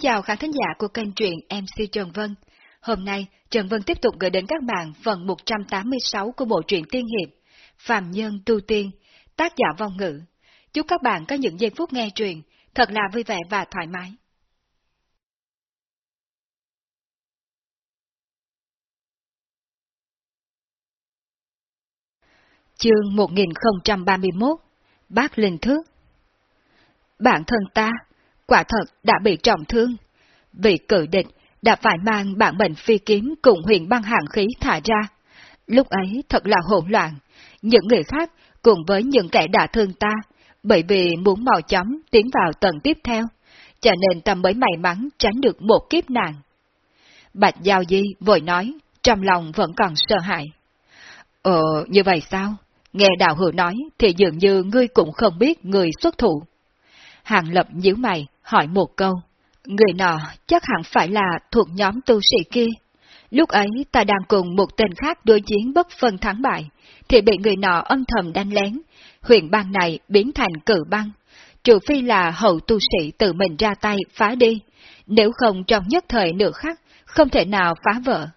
chào khán thính giả của kênh truyện MC Trần Vân. Hôm nay, Trần Vân tiếp tục gửi đến các bạn phần 186 của bộ truyện tiên hiệp Phạm Nhân Tu Tiên, tác giả vong ngữ. Chúc các bạn có những giây phút nghe truyện thật là vui vẻ và thoải mái. Chương 1031 Bác Linh Thước Bản thân ta, quả thật đã bị trọng thương. Vì cự địch đã phải mang bản mệnh phi kiếm cùng huyền băng hàng khí thả ra. Lúc ấy thật là hỗn loạn, những người khác cùng với những kẻ đã thương ta, bởi vì muốn mau chóng tiến vào tầng tiếp theo, cho nên ta mới may mắn tránh được một kiếp nạn. Bạch Giao Di vội nói, trong lòng vẫn còn sợ hãi. Ờ, như vậy sao? Nghe đạo hữu nói thì dường như ngươi cũng không biết người xuất thủ. Hàng lập nhíu mày, hỏi một câu. Người nọ chắc hẳn phải là thuộc nhóm tu sĩ kia. Lúc ấy ta đang cùng một tên khác đối chiến bất phân thắng bại, thì bị người nọ âm thầm đánh lén. Huyện băng này biến thành cử băng. Trừ phi là hậu tu sĩ tự mình ra tay phá đi, nếu không trong nhất thời nửa khắc, không thể nào phá vỡ.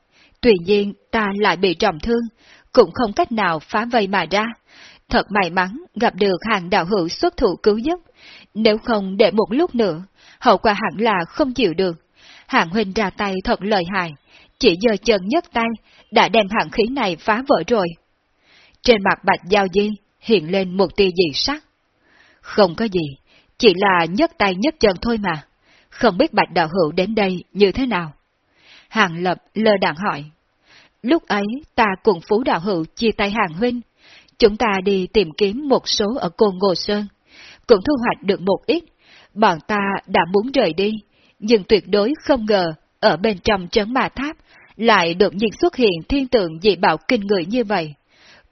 Tuy nhiên ta lại bị trọng thương, cũng không cách nào phá vây mà ra. Thật may mắn gặp được hàng đạo hữu xuất thủ cứu giúp, nếu không để một lúc nữa, hậu quả hẳn là không chịu được. Hạng huynh ra tay thật lợi hại, chỉ giờ chân nhấc tay, đã đem hạng khí này phá vỡ rồi. Trên mặt bạch giao di hiện lên một tia dị sắc. Không có gì, chỉ là nhấc tay nhấc chân thôi mà. Không biết bạch đạo hữu đến đây như thế nào. Hàng lập lơ đạn hỏi. Lúc ấy ta cùng phú đạo hữu chia tay hàng huynh. Chúng ta đi tìm kiếm một số ở Côn Ngô Sơn. Cũng thu hoạch được một ít. Bọn ta đã muốn rời đi, nhưng tuyệt đối không ngờ ở bên trong trấn ma tháp lại đột nhiên xuất hiện thiên tượng dị bảo kinh người như vậy.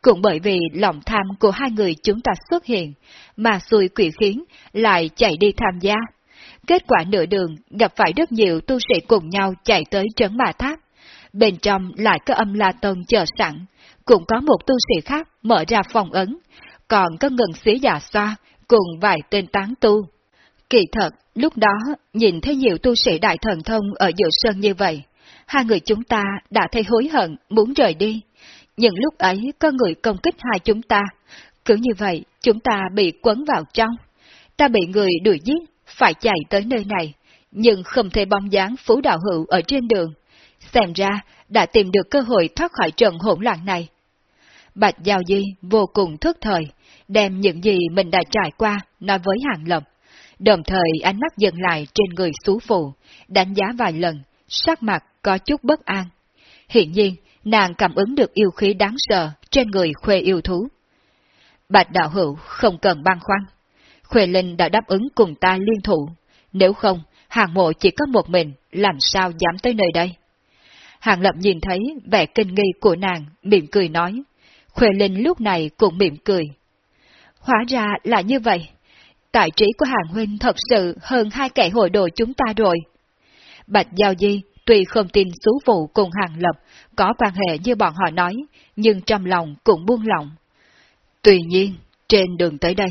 Cũng bởi vì lòng tham của hai người chúng ta xuất hiện, mà xui quỷ khiến lại chạy đi tham gia. Kết quả nửa đường gặp phải rất nhiều tu sĩ cùng nhau chạy tới trấn ma tháp. Bên trong lại có âm la tông chờ sẵn, cũng có một tu sĩ khác mở ra phòng ấn, còn có ngừng xí già xoa cùng vài tên tán tu. Kỳ thật, lúc đó, nhìn thấy nhiều tu sĩ đại thần thông ở giữa sân như vậy, hai người chúng ta đã thấy hối hận, muốn rời đi. Nhưng lúc ấy có người công kích hai chúng ta, cứ như vậy chúng ta bị quấn vào trong. Ta bị người đuổi giết, phải chạy tới nơi này, nhưng không thể bóng dáng phú đạo hữu ở trên đường. Xem ra đã tìm được cơ hội thoát khỏi trận hỗn loạn này. Bạch Giao Di vô cùng thức thời, đem những gì mình đã trải qua nói với Hàng Lập. Đồng thời ánh mắt dừng lại trên người xú phụ, đánh giá vài lần, sắc mặt có chút bất an. Hiện nhiên, nàng cảm ứng được yêu khí đáng sợ trên người khuê yêu thú. Bạch đạo hữu không cần băn khoăn. Khuê Linh đã đáp ứng cùng ta liên thủ, nếu không, hàng mộ chỉ có một mình, làm sao dám tới nơi đây? Hàng lập nhìn thấy vẻ kinh nghi của nàng, mỉm cười nói. Khuê Linh lúc này cũng mỉm cười. Hóa ra là như vậy. Tài trí của Hàng Huynh thật sự hơn hai kẻ hội đồ chúng ta rồi. Bạch Giao Di tuy không tin xú phụ cùng Hàng Lập có quan hệ như bọn họ nói, nhưng trong lòng cũng buông lỏng. Tuy nhiên, trên đường tới đây,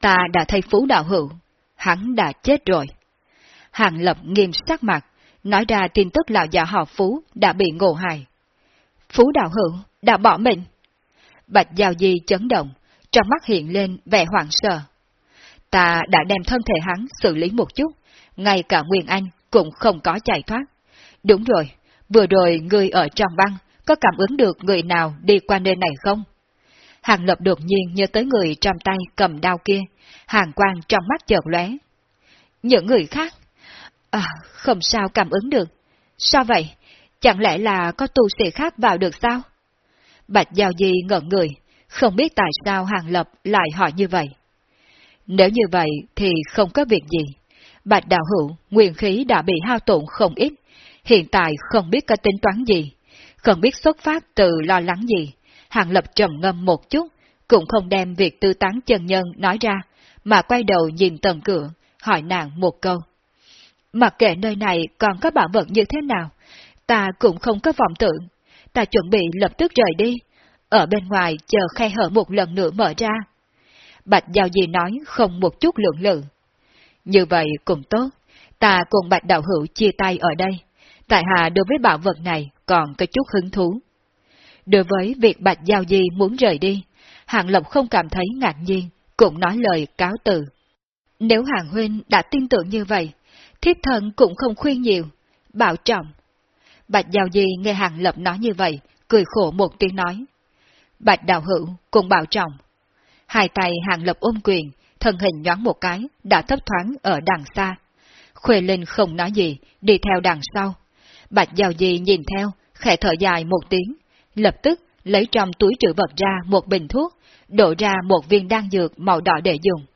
ta đã thấy Phú Đạo Hữu, hắn đã chết rồi. Hàng Lập nghiêm sắc mặt, nói ra tin tức lão già họ Phú đã bị ngộ hại. Phú Đạo Hữu đã bỏ mình. Bạch Giao Di chấn động, trong mắt hiện lên vẻ hoảng sợ. Ta đã đem thân thể hắn xử lý một chút, ngay cả Nguyên Anh cũng không có chạy thoát. Đúng rồi, vừa rồi người ở trong băng có cảm ứng được người nào đi qua nơi này không? Hàng lập đột nhiên nhớ tới người trong tay cầm đao kia, hàng quang trong mắt chợt lóe. Những người khác? À, không sao cảm ứng được. Sao vậy? Chẳng lẽ là có tu sĩ khác vào được sao? Bạch Giao Di ngẩn người, không biết tại sao Hàng Lập lại hỏi như vậy. Nếu như vậy thì không có việc gì. Bạch Đạo Hữu, nguyên khí đã bị hao tổn không ít, hiện tại không biết có tính toán gì, không biết xuất phát từ lo lắng gì. Hàng Lập trầm ngâm một chút, cũng không đem việc tư tán chân nhân nói ra, mà quay đầu nhìn tầng cửa, hỏi nàng một câu. Mặc kệ nơi này còn có bảo vật như thế nào, ta cũng không có vọng tưởng, ta chuẩn bị lập tức rời đi, ở bên ngoài chờ khe hở một lần nữa mở ra. Bạch Giao Di nói không một chút lượng lự. Như vậy cũng tốt, ta cùng Bạch Đạo Hữu chia tay ở đây. Tại hạ đối với bảo vật này còn có chút hứng thú. Đối với việc Bạch Giao Di muốn rời đi, Hàng lộc không cảm thấy ngạc nhiên, cũng nói lời cáo từ. Nếu Hàng Huynh đã tin tưởng như vậy, thiếp thân cũng không khuyên nhiều, bảo trọng. Bạch Giao Di nghe Hàng Lập nói như vậy, cười khổ một tiếng nói. Bạch Đạo Hữu cùng bảo trọng. Hai tay Hàng Lập ôm quyền, thân hình nhoáng một cái, đã thấp thoáng ở đằng xa. Khuê Linh không nói gì, đi theo đằng sau. Bạch Giao Di nhìn theo, khẽ thở dài một tiếng, lập tức lấy trong túi trữ vật ra một bình thuốc, đổ ra một viên đan dược màu đỏ để dùng.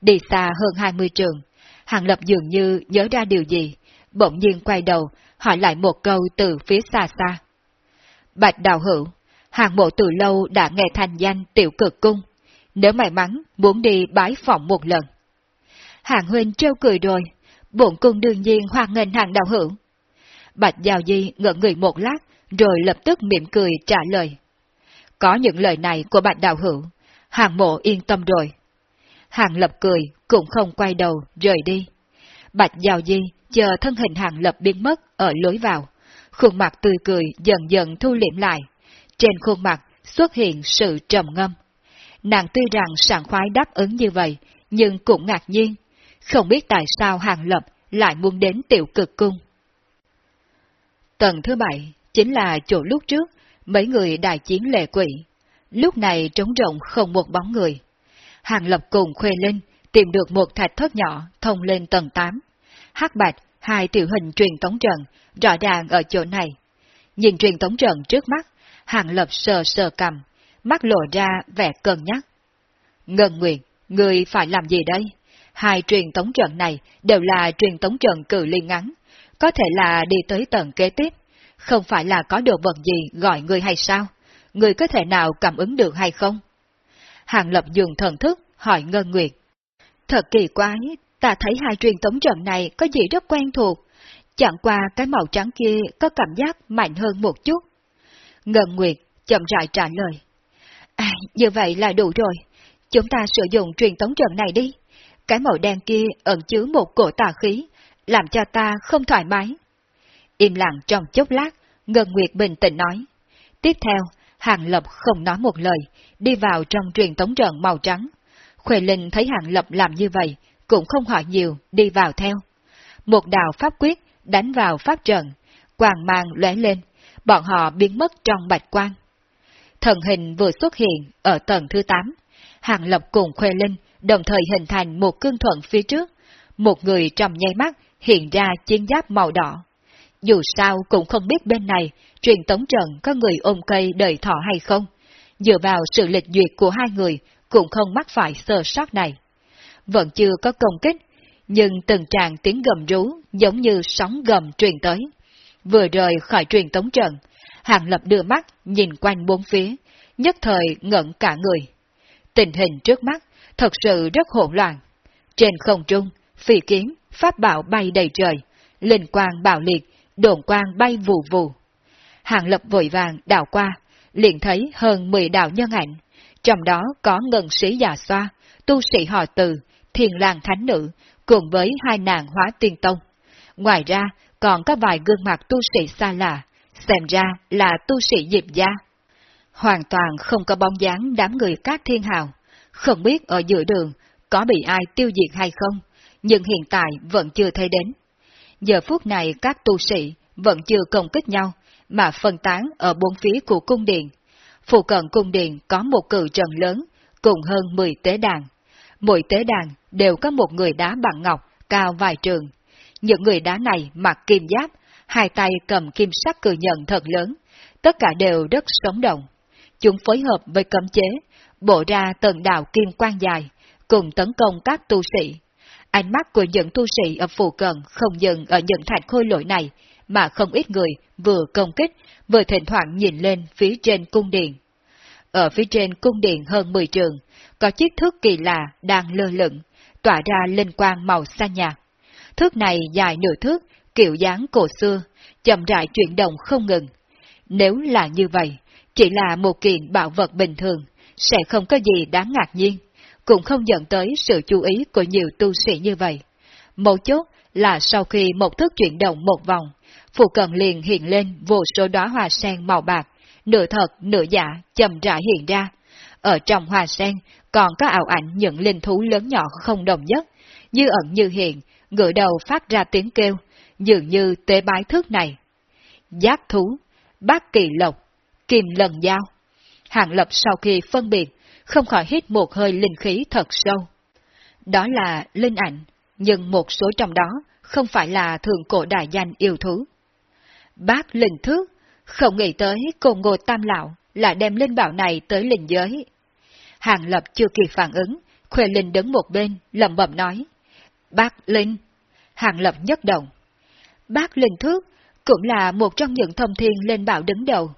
Đi xa hơn 20 trường, Hàng Lập dường như nhớ ra điều gì, bỗng nhiên quay đầu, hỏi lại một câu từ phía xa xa. Bạch Đào Hữu, hàng mộ từ lâu đã nghe thành danh tiểu cực cung, nếu may mắn muốn đi bái phòng một lần. Hàng huynh trêu cười rồi, bổn cung đương nhiên hoan nghênh hàng đạo hữu. Bạch Giao Di ngẩn người một lát, rồi lập tức mỉm cười trả lời. Có những lời này của bạch đạo hữu, hàng mộ yên tâm rồi. Hàng lập cười, cũng không quay đầu, rời đi. Bạch Giao Di chờ thân hình hàng lập biến mất ở lối vào. Khuôn mặt tươi cười dần dần thu liễm lại. Trên khuôn mặt xuất hiện sự trầm ngâm. Nàng tuy rằng sảng khoái đáp ứng như vậy, nhưng cũng ngạc nhiên. Không biết tại sao hàng lập lại muốn đến tiểu cực cung. Tầng thứ bảy chính là chỗ lúc trước mấy người đại chiến lệ quỷ. Lúc này trống rộng không một bóng người. Hàng lập cùng Khuê Linh tìm được một thạch thất nhỏ thông lên tầng 8. hắc bạch, hai tiểu hình truyền tống trận, rõ ràng ở chỗ này. Nhìn truyền tống trận trước mắt, Hàng lập sờ sờ cầm, mắt lộ ra vẻ cân nhắc. Ngân Nguyệt, người phải làm gì đây? Hai truyền tống trận này đều là truyền tống trận cử ly ngắn, có thể là đi tới tầng kế tiếp, không phải là có đồ vật gì gọi người hay sao? Người có thể nào cảm ứng được hay không? Hàng Lập dùng thần thức hỏi Ngân Nguyệt. Thật kỳ quái, ta thấy hai truyền tống trận này có gì rất quen thuộc. Chẳng qua cái màu trắng kia có cảm giác mạnh hơn một chút. Ngân Nguyệt chậm rãi trả lời. À, như vậy là đủ rồi. Chúng ta sử dụng truyền tống trận này đi. Cái màu đen kia ẩn chứa một cổ tà khí, làm cho ta không thoải mái. Im lặng trong chốc lát, Ngân Nguyệt bình tĩnh nói. Tiếp theo, Hàng Lập không nói một lời, đi vào trong truyền tống trận màu trắng. Khuê Linh thấy Hàng Lập làm như vậy, cũng không hỏi nhiều, đi vào theo. Một đạo pháp quyết đánh vào pháp trận, quàng mang lóe lên, bọn họ biến mất trong bạch quang. Thần hình vừa xuất hiện ở tầng thứ 8, Hàng Lập cùng Khuê Linh đồng thời hình thành một cương thuận phía trước, một người trong nháy mắt hiện ra chiến giáp màu đỏ. Dù sao cũng không biết bên này, truyền tống trận có người ôm cây đời thọ hay không. Dựa vào sự lịch duyệt của hai người, cũng không mắc phải sơ sót này. Vẫn chưa có công kích, nhưng từng tràng tiếng gầm rú giống như sóng gầm truyền tới. Vừa rời khỏi truyền tống trận, Hàng Lập đưa mắt nhìn quanh bốn phía, nhất thời ngẩn cả người. Tình hình trước mắt thật sự rất hỗn loạn. Trên không trung, phi kiếm, pháp bảo bay đầy trời, linh quang bạo liệt đồn quang bay vù vù. Hàng lập vội vàng đảo qua, liền thấy hơn 10 đạo nhân ảnh, trong đó có ngân sĩ già xoa, tu sĩ họ từ, thiền làng thánh nữ, cùng với hai nàng hóa tiên tông. Ngoài ra, còn có vài gương mặt tu sĩ xa lạ, xem ra là tu sĩ diệp gia. Hoàn toàn không có bóng dáng đám người các thiên hào, không biết ở giữa đường có bị ai tiêu diệt hay không, nhưng hiện tại vẫn chưa thấy đến. Giờ phút này các tu sĩ vẫn chưa công kích nhau, mà phân tán ở bốn phía của cung điện. Phụ cận cung điện có một cự trần lớn, cùng hơn 10 tế đàn. Mỗi tế đàn đều có một người đá bằng ngọc, cao vài trường. Những người đá này mặc kim giáp, hai tay cầm kim sắc cử nhận thật lớn, tất cả đều rất sống động. Chúng phối hợp với cấm chế, bộ ra tầng đạo kim quang dài, cùng tấn công các tu sĩ. Ánh mắt của những tu sĩ ở phù cận không dừng ở những thạch khôi lỗi này, mà không ít người vừa công kích, vừa thỉnh thoảng nhìn lên phía trên cung điện. Ở phía trên cung điện hơn 10 trường, có chiếc thước kỳ lạ đang lơ lửng, tỏa ra linh quang màu xanh nhạt. Thước này dài nửa thước, kiểu dáng cổ xưa, chậm rãi chuyển động không ngừng. Nếu là như vậy, chỉ là một kiện bảo vật bình thường, sẽ không có gì đáng ngạc nhiên cũng không dẫn tới sự chú ý của nhiều tu sĩ như vậy. Mấu chốt là sau khi một thước chuyển động một vòng, phù cận liền hiện lên vô số đóa hoa sen màu bạc, nửa thật nửa giả chậm rãi hiện ra. Ở trong hoa sen còn có ảo ảnh những linh thú lớn nhỏ không đồng nhất, như ẩn như hiện, ngửa đầu phát ra tiếng kêu, dường như tế bái thước này. Giác thú, bác kỳ lộc, kim lần dao. Hàng lập sau khi phân biệt, không khỏi hít một hơi linh khí thật sâu. Đó là linh ảnh, nhưng một số trong đó không phải là thường cổ đại danh yêu thú. Bác linh thước, không nghĩ tới cùng ngồi tam lão là đem linh bảo này tới linh giới. Hàng lập chưa kịp phản ứng, Khuê Linh đứng một bên, lầm bầm nói. Bác Linh. Hàng lập nhất động. Bác Linh Thước cũng là một trong những thông thiên lên bảo đứng đầu.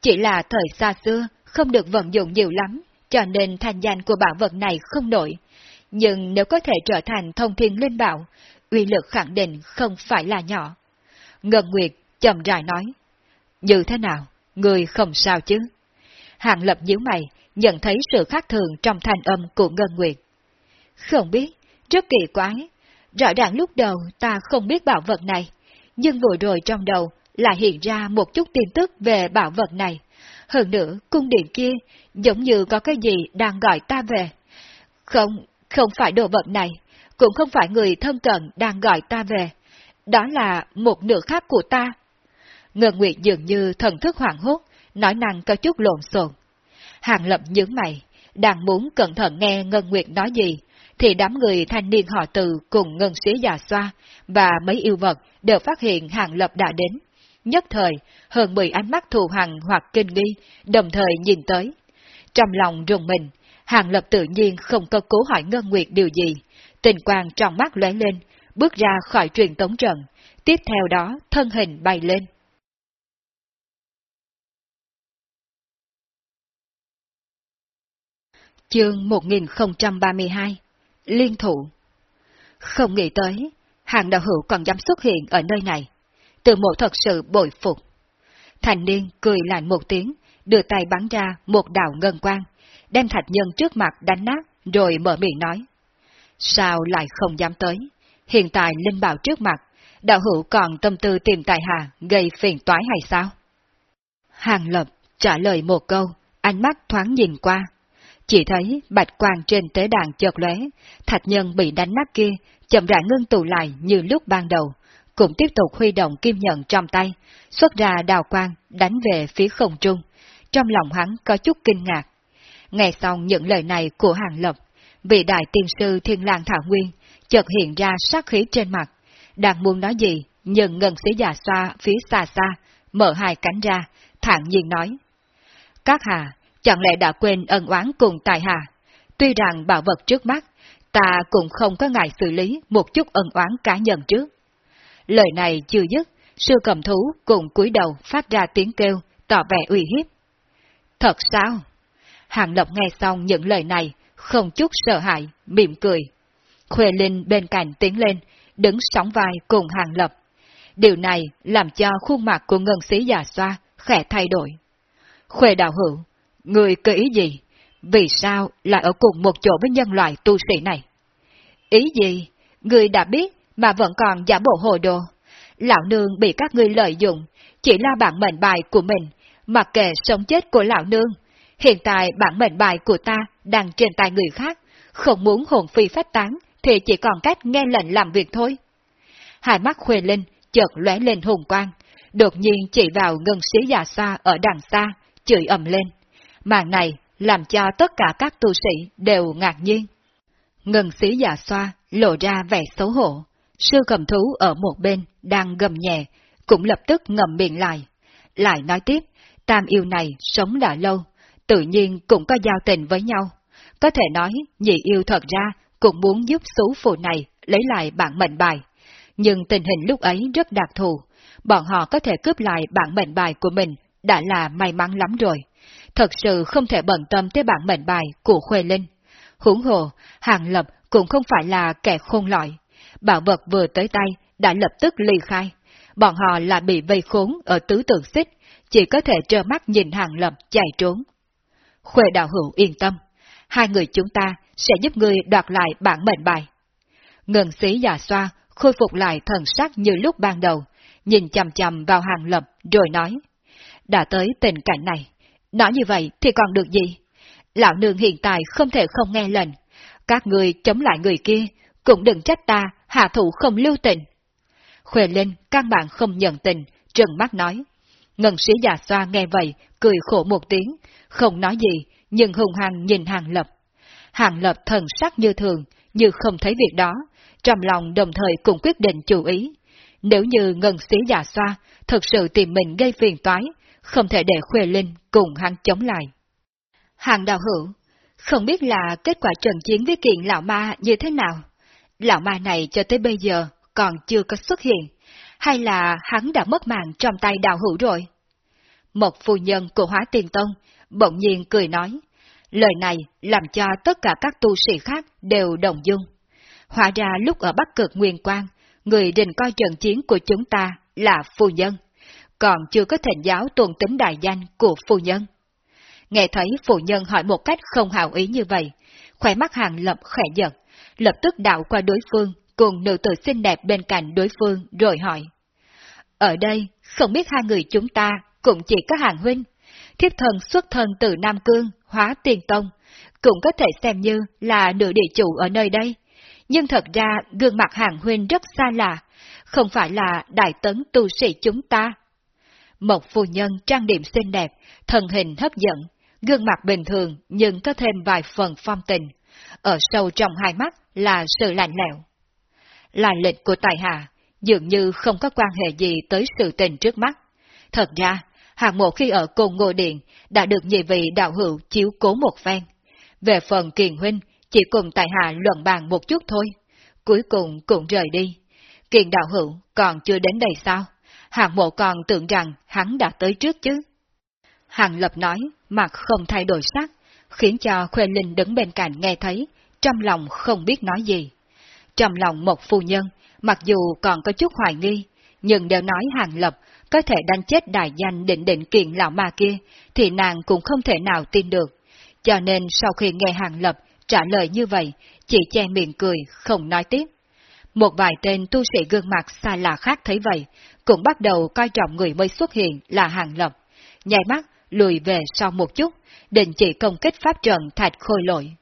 Chỉ là thời xa xưa, không được vận dụng nhiều lắm, cho nên thành danh của bảo vật này không nổi. Nhưng nếu có thể trở thành thông thiên lên bảo, uy lực khẳng định không phải là nhỏ. Ngân Nguyệt chậm rãi nói. Như thế nào? Người không sao chứ? Hàng lập nhíu mày, nhận thấy sự khác thường trong thanh âm của Ngân Nguyệt. Không biết, rất kỳ quái. Rõ ràng lúc đầu ta không biết bảo vật này, nhưng vừa rồi trong đầu lại hiện ra một chút tin tức về bảo vật này. Hơn nữa, cung điện kia giống như có cái gì đang gọi ta về. Không, không phải đồ vật này, cũng không phải người thân cận đang gọi ta về. Đó là một nửa khác của ta. Ngân Nguyệt dường như thần thức hoảng hốt, nói năng có chút lộn xộn. Hàng lập nhướng mày, đang muốn cẩn thận nghe Ngân Nguyệt nói gì, thì đám người thanh niên họ từ cùng ngân sĩ già xoa và mấy yêu vật đều phát hiện Hàng Lập đã đến. Nhất thời, hơn 10 ánh mắt thù hằn hoặc kinh nghi, đồng thời nhìn tới. Trong lòng rùng mình, Hàng Lập tự nhiên không có cố hỏi Ngân Nguyệt điều gì, tình quang trong mắt lóe lên, bước ra khỏi truyền tống trận, tiếp theo đó thân hình bay lên. Chương 1032 Liên thủ Không nghĩ tới, hàng đạo hữu còn dám xuất hiện ở nơi này. Từ mộ thật sự bội phục. Thành niên cười lạnh một tiếng, đưa tay bắn ra một đạo ngân quang, đem thạch nhân trước mặt đánh nát, rồi mở miệng nói. Sao lại không dám tới? Hiện tại linh bảo trước mặt, đạo hữu còn tâm tư tìm tài hà gây phiền toái hay sao? Hàng lập trả lời một câu, ánh mắt thoáng nhìn qua, chỉ thấy bạch quang trên tế đàn chợt lóe, thạch nhân bị đánh nát kia, chậm rãi ngưng tụ lại như lúc ban đầu, cũng tiếp tục huy động kim nhận trong tay, xuất ra đào quang, đánh về phía không trung. Trong lòng hắn có chút kinh ngạc. Nghe xong những lời này của Hàng Lập, vị đại tiên sư Thiên lang Thảo Nguyên chợt hiện ra sát khí trên mặt, đang muốn nói gì, nhưng ngân sĩ già xoa phía xa xa, mở hai cánh ra, thản nhiên nói. Các hà, chẳng lẽ đã quên ân oán cùng tài hà? Tuy rằng bảo vật trước mắt, ta cũng không có ngại xử lý một chút ân oán cá nhân trước. Lời này chưa dứt, sư cầm thú cùng cúi đầu phát ra tiếng kêu, tỏ vẻ uy hiếp. Thật sao? Hàng Lộc nghe xong những lời này, không chút sợ hãi, mỉm cười. Khuê Linh bên cạnh tiến lên, đứng sóng vai cùng Hàng Lập. Điều này làm cho khuôn mặt của ngân sĩ già xoa khẽ thay đổi. Khuê đạo hữu, Người có ý gì? Vì sao lại ở cùng một chỗ với nhân loại tu sĩ này? Ý gì? Người đã biết mà vẫn còn giả bộ hồ đồ. Lão nương bị các ngươi lợi dụng, chỉ là bản mệnh bài của mình, mặc kệ sống chết của lão nương. Hiện tại bản mệnh bài của ta đang trên tay người khác, không muốn hồn phi phách tán thì chỉ còn cách nghe lệnh làm việc thôi. Hai mắt khuê linh chợt lóe lên hùng quang, đột nhiên chỉ vào ngân sĩ già xa ở đằng xa, chửi ầm lên. Màn này làm cho tất cả các tu sĩ đều ngạc nhiên. Ngân sĩ già xoa lộ ra vẻ xấu hổ. Sư cầm thú ở một bên đang gầm nhẹ, cũng lập tức ngầm miệng lại. Lại nói tiếp, tam yêu này sống đã lâu, tự nhiên cũng có giao tình với nhau. Có thể nói, nhị yêu thật ra cũng muốn giúp số phụ này lấy lại bản mệnh bài. Nhưng tình hình lúc ấy rất đặc thù, bọn họ có thể cướp lại bản mệnh bài của mình đã là may mắn lắm rồi thật sự không thể bận tâm tới bản mệnh bài của Khuê Linh. Huống hồ, Hàng Lập cũng không phải là kẻ khôn lọi. Bảo vật vừa tới tay đã lập tức ly khai. Bọn họ là bị vây khốn ở tứ tượng xích, chỉ có thể trơ mắt nhìn Hàng Lập chạy trốn. Khuê đạo hữu yên tâm, hai người chúng ta sẽ giúp ngươi đoạt lại bản mệnh bài. Ngân sĩ già xoa, khôi phục lại thần sắc như lúc ban đầu, nhìn chầm chầm vào hàng lập rồi nói. Đã tới tình cảnh này, nói như vậy thì còn được gì? Lão nương hiện tại không thể không nghe lệnh. Các người chống lại người kia, cũng đừng trách ta hạ thủ không lưu tình. Khuê Linh căn bản không nhận tình, trừng mắt nói. Ngân sĩ già xoa nghe vậy, cười khổ một tiếng, không nói gì, nhưng hùng hăng nhìn hàng lập. Hàng lập thần sắc như thường, như không thấy việc đó, trong lòng đồng thời cũng quyết định chú ý. Nếu như ngân sĩ già xoa thực sự tìm mình gây phiền toái, không thể để Khuê Linh cùng hắn chống lại. Hàng đạo hữu, không biết là kết quả trận chiến với kiện lão ma như thế nào? Lão ma này cho tới bây giờ còn chưa có xuất hiện, hay là hắn đã mất mạng trong tay đạo hữu rồi? Một phu nhân của hóa tiền tông bỗng nhiên cười nói, lời này làm cho tất cả các tu sĩ khác đều đồng dung. Hóa ra lúc ở Bắc Cực Nguyên Quang, người định coi trận chiến của chúng ta là phu nhân, còn chưa có thịnh giáo tuần tính đại danh của phu nhân. Nghe thấy phu nhân hỏi một cách không hào ý như vậy, khỏe mắt hàng lập khẽ giật, lập tức đạo qua đối phương cùng nữ tử xinh đẹp bên cạnh đối phương rồi hỏi. Ở đây, không biết hai người chúng ta cũng chỉ có hàng huynh, thiếp thần xuất thân từ Nam Cương, hóa tiền tông, cũng có thể xem như là nữ địa chủ ở nơi đây. Nhưng thật ra gương mặt hàng huynh rất xa lạ, không phải là đại tấn tu sĩ chúng ta. Một phu nhân trang điểm xinh đẹp, thân hình hấp dẫn, gương mặt bình thường nhưng có thêm vài phần phong tình. Ở sâu trong hai mắt là sự lạnh lẽo. là lịch của tài hạ dường như không có quan hệ gì tới sự tình trước mắt. Thật ra, hạng mộ khi ở cùng ngô điện đã được nhị vị đạo hữu chiếu cố một phen. Về phần kiền huynh, chỉ cùng tài hạ luận bàn một chút thôi. Cuối cùng cũng rời đi. Kiền đạo hữu còn chưa đến đây sao? Hạng mộ còn tưởng rằng hắn đã tới trước chứ. Hàng lập nói, mặt không thay đổi sắc, khiến cho Khuê Linh đứng bên cạnh nghe thấy, trong lòng không biết nói gì. Trong lòng một phu nhân, mặc dù còn có chút hoài nghi, nhưng đều nói Hàng Lập có thể đánh chết đại danh định định kiện lão ma kia, thì nàng cũng không thể nào tin được. Cho nên sau khi nghe Hàng Lập trả lời như vậy, chỉ che miệng cười, không nói tiếp. Một vài tên tu sĩ gương mặt xa lạ khác thấy vậy, cũng bắt đầu coi trọng người mới xuất hiện là Hàng Lập. Nhảy mắt, lùi về sau một chút, định chỉ công kích pháp trận thạch khôi lội.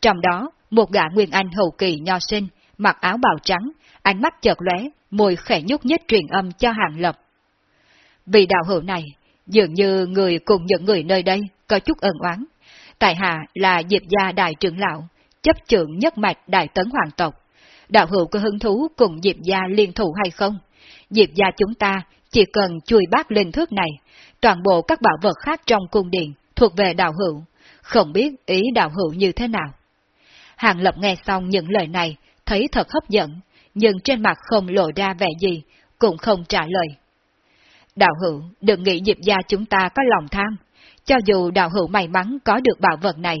Trong đó, một gã Nguyên Anh hậu kỳ nho sinh, mặc áo bào trắng, ánh mắt chợt lóe, môi khẽ nhúc nhích truyền âm cho Hàng Lập. Vì đạo hữu này, dường như người cùng những người nơi đây có chút ân oán. Tại hạ là Diệp gia đại trưởng lão, chấp trưởng nhất mạch đại tấn hoàng tộc. Đạo hữu có hứng thú cùng Diệp gia liên thủ hay không? Diệp gia chúng ta chỉ cần chui bát linh thước này, toàn bộ các bảo vật khác trong cung điện thuộc về đạo hữu, không biết ý đạo hữu như thế nào. Hàng Lập nghe xong những lời này, thấy thật hấp dẫn, nhưng trên mặt không lộ ra vẻ gì, cũng không trả lời. Đạo hữu, đừng nghĩ dịp gia chúng ta có lòng tham. Cho dù đạo hữu may mắn có được bảo vật này,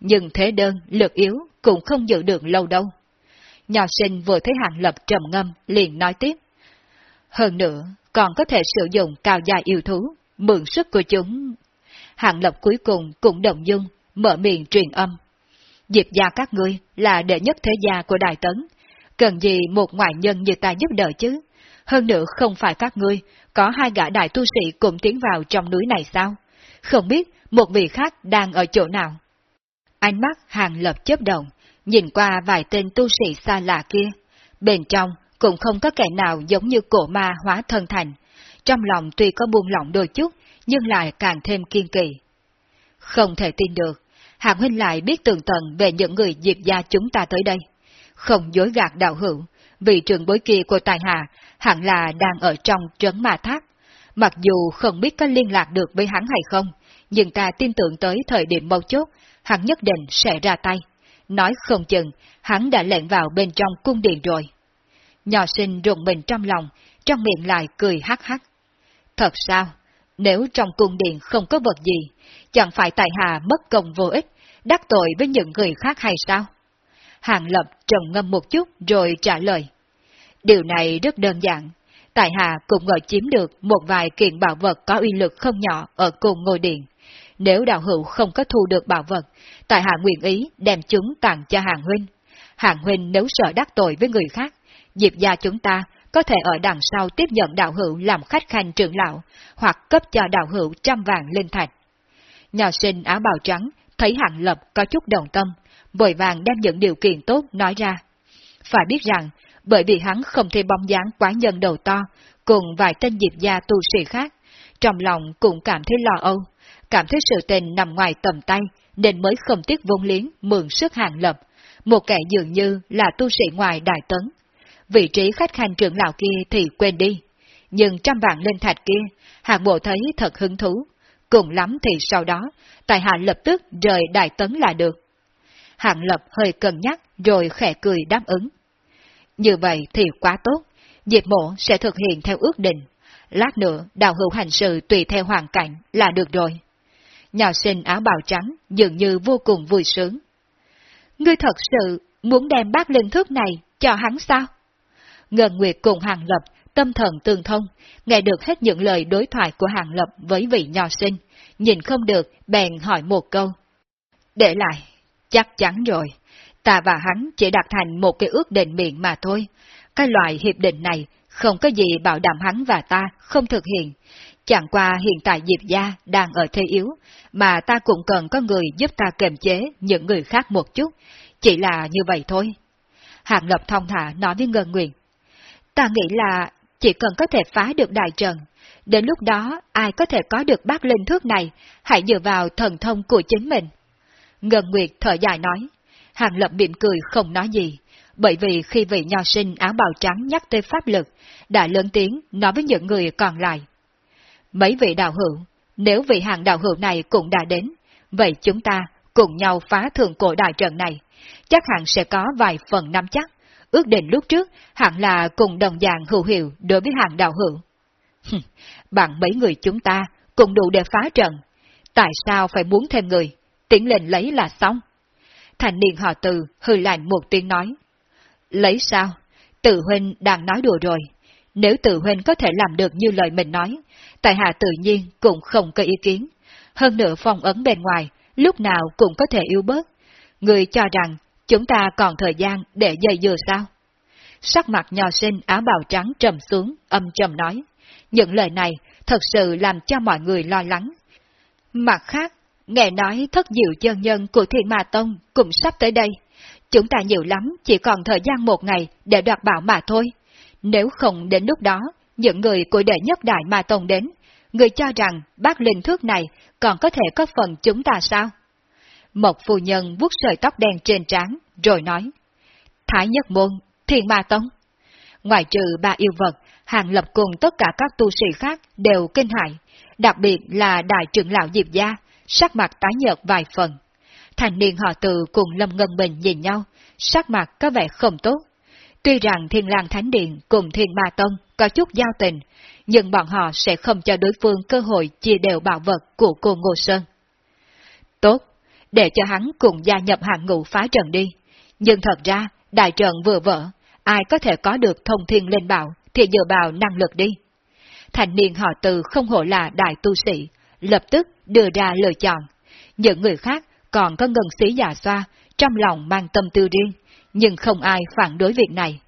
nhưng thế đơn, lực yếu cũng không giữ được lâu đâu. Nhỏ sinh vừa thấy hàng lập trầm ngâm, liền nói tiếp. Hơn nữa, còn có thể sử dụng cao dài yêu thú, mượn sức của chúng. Hạng lập cuối cùng cũng đồng dung, mở miệng truyền âm. Diệp gia các ngươi là đệ nhất thế gia của Đại Tấn, cần gì một ngoại nhân như ta giúp đỡ chứ? Hơn nữa không phải các ngươi, có hai gã đại tu sĩ cùng tiến vào trong núi này sao? Không biết một vị khác đang ở chỗ nào? Ánh mắt hàng lập chớp động, nhìn qua vài tên tu sĩ xa lạ kia. Bên trong cũng không có kẻ nào giống như cổ ma hóa thân thành. Trong lòng tuy có buông lỏng đôi chút, nhưng lại càng thêm kiên kỳ. Không thể tin được, Hạng Huynh lại biết tường tận về những người diệp gia chúng ta tới đây. Không dối gạt đạo hữu, vị trường bối kia của Tài Hà hẳn là đang ở trong trấn ma thác. Mặc dù không biết có liên lạc được với hắn hay không, nhưng ta tin tưởng tới thời điểm mâu chốt, hắn nhất định sẽ ra tay. Nói không chừng, hắn đã lẹn vào bên trong cung điện rồi. Nhỏ sinh rụng mình trong lòng, trong miệng lại cười hắc hắc. Thật sao? Nếu trong cung điện không có vật gì, chẳng phải Tài Hà mất công vô ích, đắc tội với những người khác hay sao? Hàng Lập trầm ngâm một chút rồi trả lời. Điều này rất đơn giản. Tại Hạ cũng ngợi chiếm được một vài kiện bảo vật có uy lực không nhỏ ở cùng ngôi điện. Nếu đạo hữu không có thu được bảo vật, Tại Hạ nguyện ý đem chúng tặng cho Hàng Huynh. Hàng Huynh nếu sợ đắc tội với người khác, Diệp gia chúng ta có thể ở đằng sau tiếp nhận đạo hữu làm khách khanh trưởng lão, hoặc cấp cho đạo hữu trăm vàng linh thạch. Nhà sinh áo bào trắng thấy hạng lập có chút đồng tâm, vội vàng đem những điều kiện tốt nói ra. Phải biết rằng, bởi vì hắn không thể bóng dáng quá nhân đầu to, cùng vài tên diệp gia tu sĩ khác, trong lòng cũng cảm thấy lo âu, cảm thấy sự tình nằm ngoài tầm tay, nên mới không tiếc vốn liếng mượn sức hàng lập, một kẻ dường như là tu sĩ ngoài đại tấn. Vị trí khách khanh trưởng lão kia thì quên đi, nhưng trăm vạn lên thạch kia, hạng bộ thấy thật hứng thú, cùng lắm thì sau đó, tài hạ lập tức rời đại tấn là được. Hạng lập hơi cân nhắc rồi khẽ cười đáp ứng. Như vậy thì quá tốt, Diệp mộ sẽ thực hiện theo ước định. Lát nữa đào hữu hành sự tùy theo hoàn cảnh là được rồi. Nhà sinh áo bào trắng dường như vô cùng vui sướng. Ngươi thật sự muốn đem bác linh thước này cho hắn sao? Ngân Nguyệt cùng Hàng Lập tâm thần tương thông, nghe được hết những lời đối thoại của Hàng Lập với vị nho sinh, nhìn không được, bèn hỏi một câu. Để lại, chắc chắn rồi, ta và hắn chỉ đạt thành một cái ước định miệng mà thôi. Cái loại hiệp định này không có gì bảo đảm hắn và ta không thực hiện. Chẳng qua hiện tại Diệp Gia đang ở thế yếu, mà ta cũng cần có người giúp ta kiềm chế những người khác một chút, chỉ là như vậy thôi. Hàng Lập thông thả nói với Ngân Nguyệt. Ta nghĩ là chỉ cần có thể phá được đại trận, đến lúc đó ai có thể có được bát linh thước này, hãy dựa vào thần thông của chính mình. Ngân Nguyệt thở dài nói, Hàng Lập mỉm cười không nói gì, bởi vì khi vị nho sinh áo bào trắng nhắc tới pháp lực, đã lớn tiếng nói với những người còn lại. Mấy vị đạo hữu, nếu vị hàng đạo hữu này cũng đã đến, vậy chúng ta cùng nhau phá thường cổ đại trận này, chắc hẳn sẽ có vài phần nắm chắc, ước định lúc trước hẳn là cùng đồng dạng hữu hiệu đối với hàng đạo hữu. Bằng mấy người chúng ta cũng đủ để phá trận, tại sao phải muốn thêm người, tiến lên lấy là xong. Thành niên họ từ hư lạnh một tiếng nói. Lấy sao? Tự huynh đang nói đùa rồi. Nếu tự huynh có thể làm được như lời mình nói, tại hạ tự nhiên cũng không có ý kiến. Hơn nữa phong ấn bên ngoài, lúc nào cũng có thể yếu bớt. Người cho rằng chúng ta còn thời gian để dây dừa sao? Sắc mặt nhò sinh áo bào trắng trầm xuống, âm trầm nói. Những lời này thật sự làm cho mọi người lo lắng. Mặt khác, nghe nói thất diệu chân nhân của Thiên Ma Tông cũng sắp tới đây. Chúng ta nhiều lắm, chỉ còn thời gian một ngày để đoạt bảo mà thôi. Nếu không đến lúc đó, những người của đệ nhất đại Ma Tông đến, người cho rằng bác linh thước này còn có thể có phần chúng ta sao? Một phu nhân vuốt sợi tóc đen trên trán, rồi nói. Thái Nhất Môn, Thiên Ma Tông. Ngoài trừ ba yêu vật, Hàng Lập cùng tất cả các tu sĩ khác đều kinh hại, đặc biệt là đại trưởng lão Diệp Gia, sắc mặt tái nhợt vài phần. Thành niên họ từ cùng Lâm Ngân Bình nhìn nhau, sắc mặt có vẻ không tốt. Tuy rằng Thiên lang Thánh Điện cùng Thiên Ma Tông có chút giao tình, nhưng bọn họ sẽ không cho đối phương cơ hội chia đều bảo vật của cô Ngô Sơn. Tốt, để cho hắn cùng gia nhập hạng ngũ phá trận đi. Nhưng thật ra, đại trận vừa vỡ, ai có thể có được thông thiên lên bảo thì dựa vào năng lực đi. Thành niên họ từ không hổ là đại tu sĩ, lập tức đưa ra lựa chọn. Những người khác còn có ngân sĩ già xoa, trong lòng mang tâm tư riêng, nhưng không ai phản đối việc này.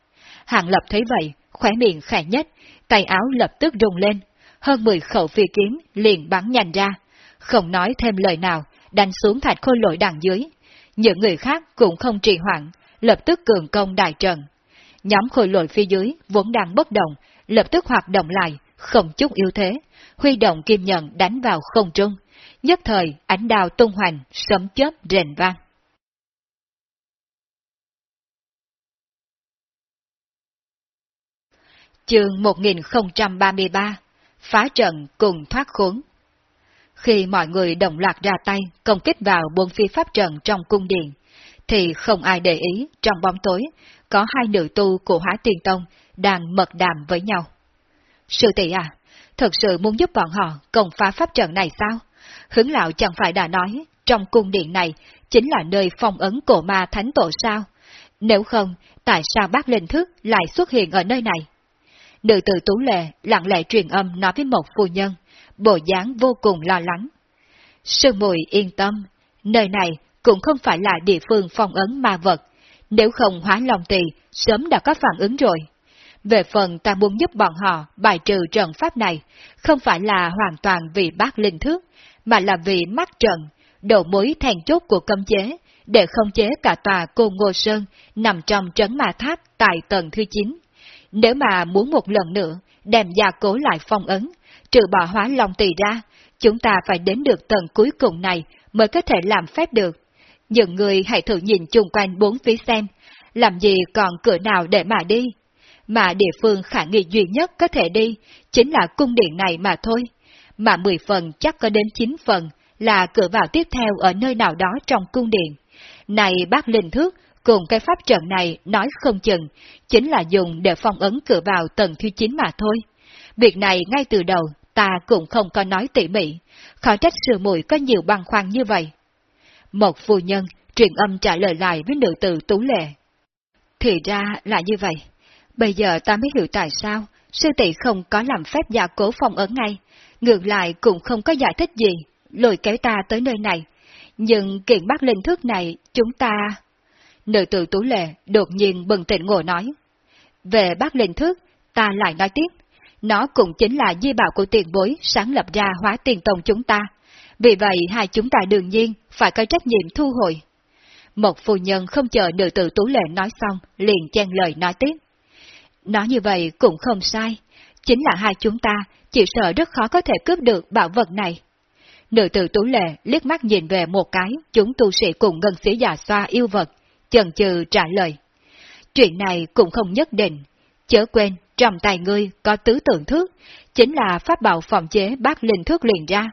Hạng lập thấy vậy, khóe miệng khẽ nhất, tay áo lập tức rung lên, hơn 10 khẩu phi kiếm liền bắn nhanh ra, không nói thêm lời nào, đánh xuống thạch khôi lội đằng dưới. Những người khác cũng không trì hoãn, lập tức cường công đại trận. Nhóm khôi lội phía dưới vốn đang bất động, lập tức hoạt động lại, không chút yếu thế, huy động kim nhận đánh vào không trung. Nhất thời, ánh đào tung hoành, sấm chớp rền vang. Chương 1033 Phá trận cùng thoát khốn khi mọi người đồng loạt ra tay công kích vào bốn phi pháp trận trong cung điện, thì không ai để ý trong bóng tối có hai nữ tu của Hóa Tiên Tông đang mật đàm với nhau. Sư tỷ à, thật sự muốn giúp bọn họ công phá pháp trận này sao? Hướng lão chẳng phải đã nói, trong cung điện này chính là nơi phong ấn cổ ma thánh tổ sao? Nếu không, tại sao bác linh thức lại xuất hiện ở nơi này? Nữ tử tú lệ lặng lẽ truyền âm nói với một phu nhân, bộ dáng vô cùng lo lắng. Sư muội yên tâm, nơi này cũng không phải là địa phương phong ấn ma vật, nếu không hóa lòng tỳ sớm đã có phản ứng rồi. Về phần ta muốn giúp bọn họ bài trừ trận pháp này, không phải là hoàn toàn vì bác linh thước, mà là vì mắt trận, đầu mối then chốt của cấm chế, để không chế cả tòa cô Ngô Sơn nằm trong trấn ma tháp tại tầng thứ 9. Nếu mà muốn một lần nữa đem gia cố lại phong ấn, trừ bỏ hóa long tỳ ra, chúng ta phải đến được tầng cuối cùng này mới có thể làm phép được. Những người hãy thử nhìn chung quanh bốn phía xem, làm gì còn cửa nào để mà đi. Mà địa phương khả nghi duy nhất có thể đi, chính là cung điện này mà thôi. Mà 10 phần chắc có đến 9 phần là cửa vào tiếp theo ở nơi nào đó trong cung điện. Này bác Linh Thước, cùng cái pháp trận này nói không chừng, chính là dùng để phong ấn cửa vào tầng thứ 9 mà thôi. Việc này ngay từ đầu ta cũng không có nói tỉ mỉ, khó trách sư muội có nhiều băn khoăn như vậy. Một phu nhân truyền âm trả lời lại với nữ tử Tú Lệ. Thì ra là như vậy. Bây giờ ta mới hiểu tại sao sư tỷ không có làm phép gia cố phong ấn ngay, ngược lại cũng không có giải thích gì, lôi kéo ta tới nơi này. Nhưng kiện bác linh thức này, chúng ta... Nữ tử Tú Lệ đột nhiên bừng tỉnh ngồi nói. Về bác linh thức, ta lại nói tiếp, nó cũng chính là di bảo của tiền bối sáng lập ra hóa tiền tông chúng ta. Vì vậy hai chúng ta đương nhiên phải có trách nhiệm thu hồi. Một phu nhân không chờ nữ tử Tú Lệ nói xong, liền chen lời nói tiếp. Nói như vậy cũng không sai, chính là hai chúng ta chỉ sợ rất khó có thể cướp được bảo vật này. Nữ tử Tú Lệ liếc mắt nhìn về một cái, chúng tu sĩ cùng ngân sĩ già xoa yêu vật, chần chừ trả lời. Chuyện này cũng không nhất định, chớ quên, trong tay ngươi có tứ tượng thước, chính là pháp bảo phòng chế bác linh thước liền ra.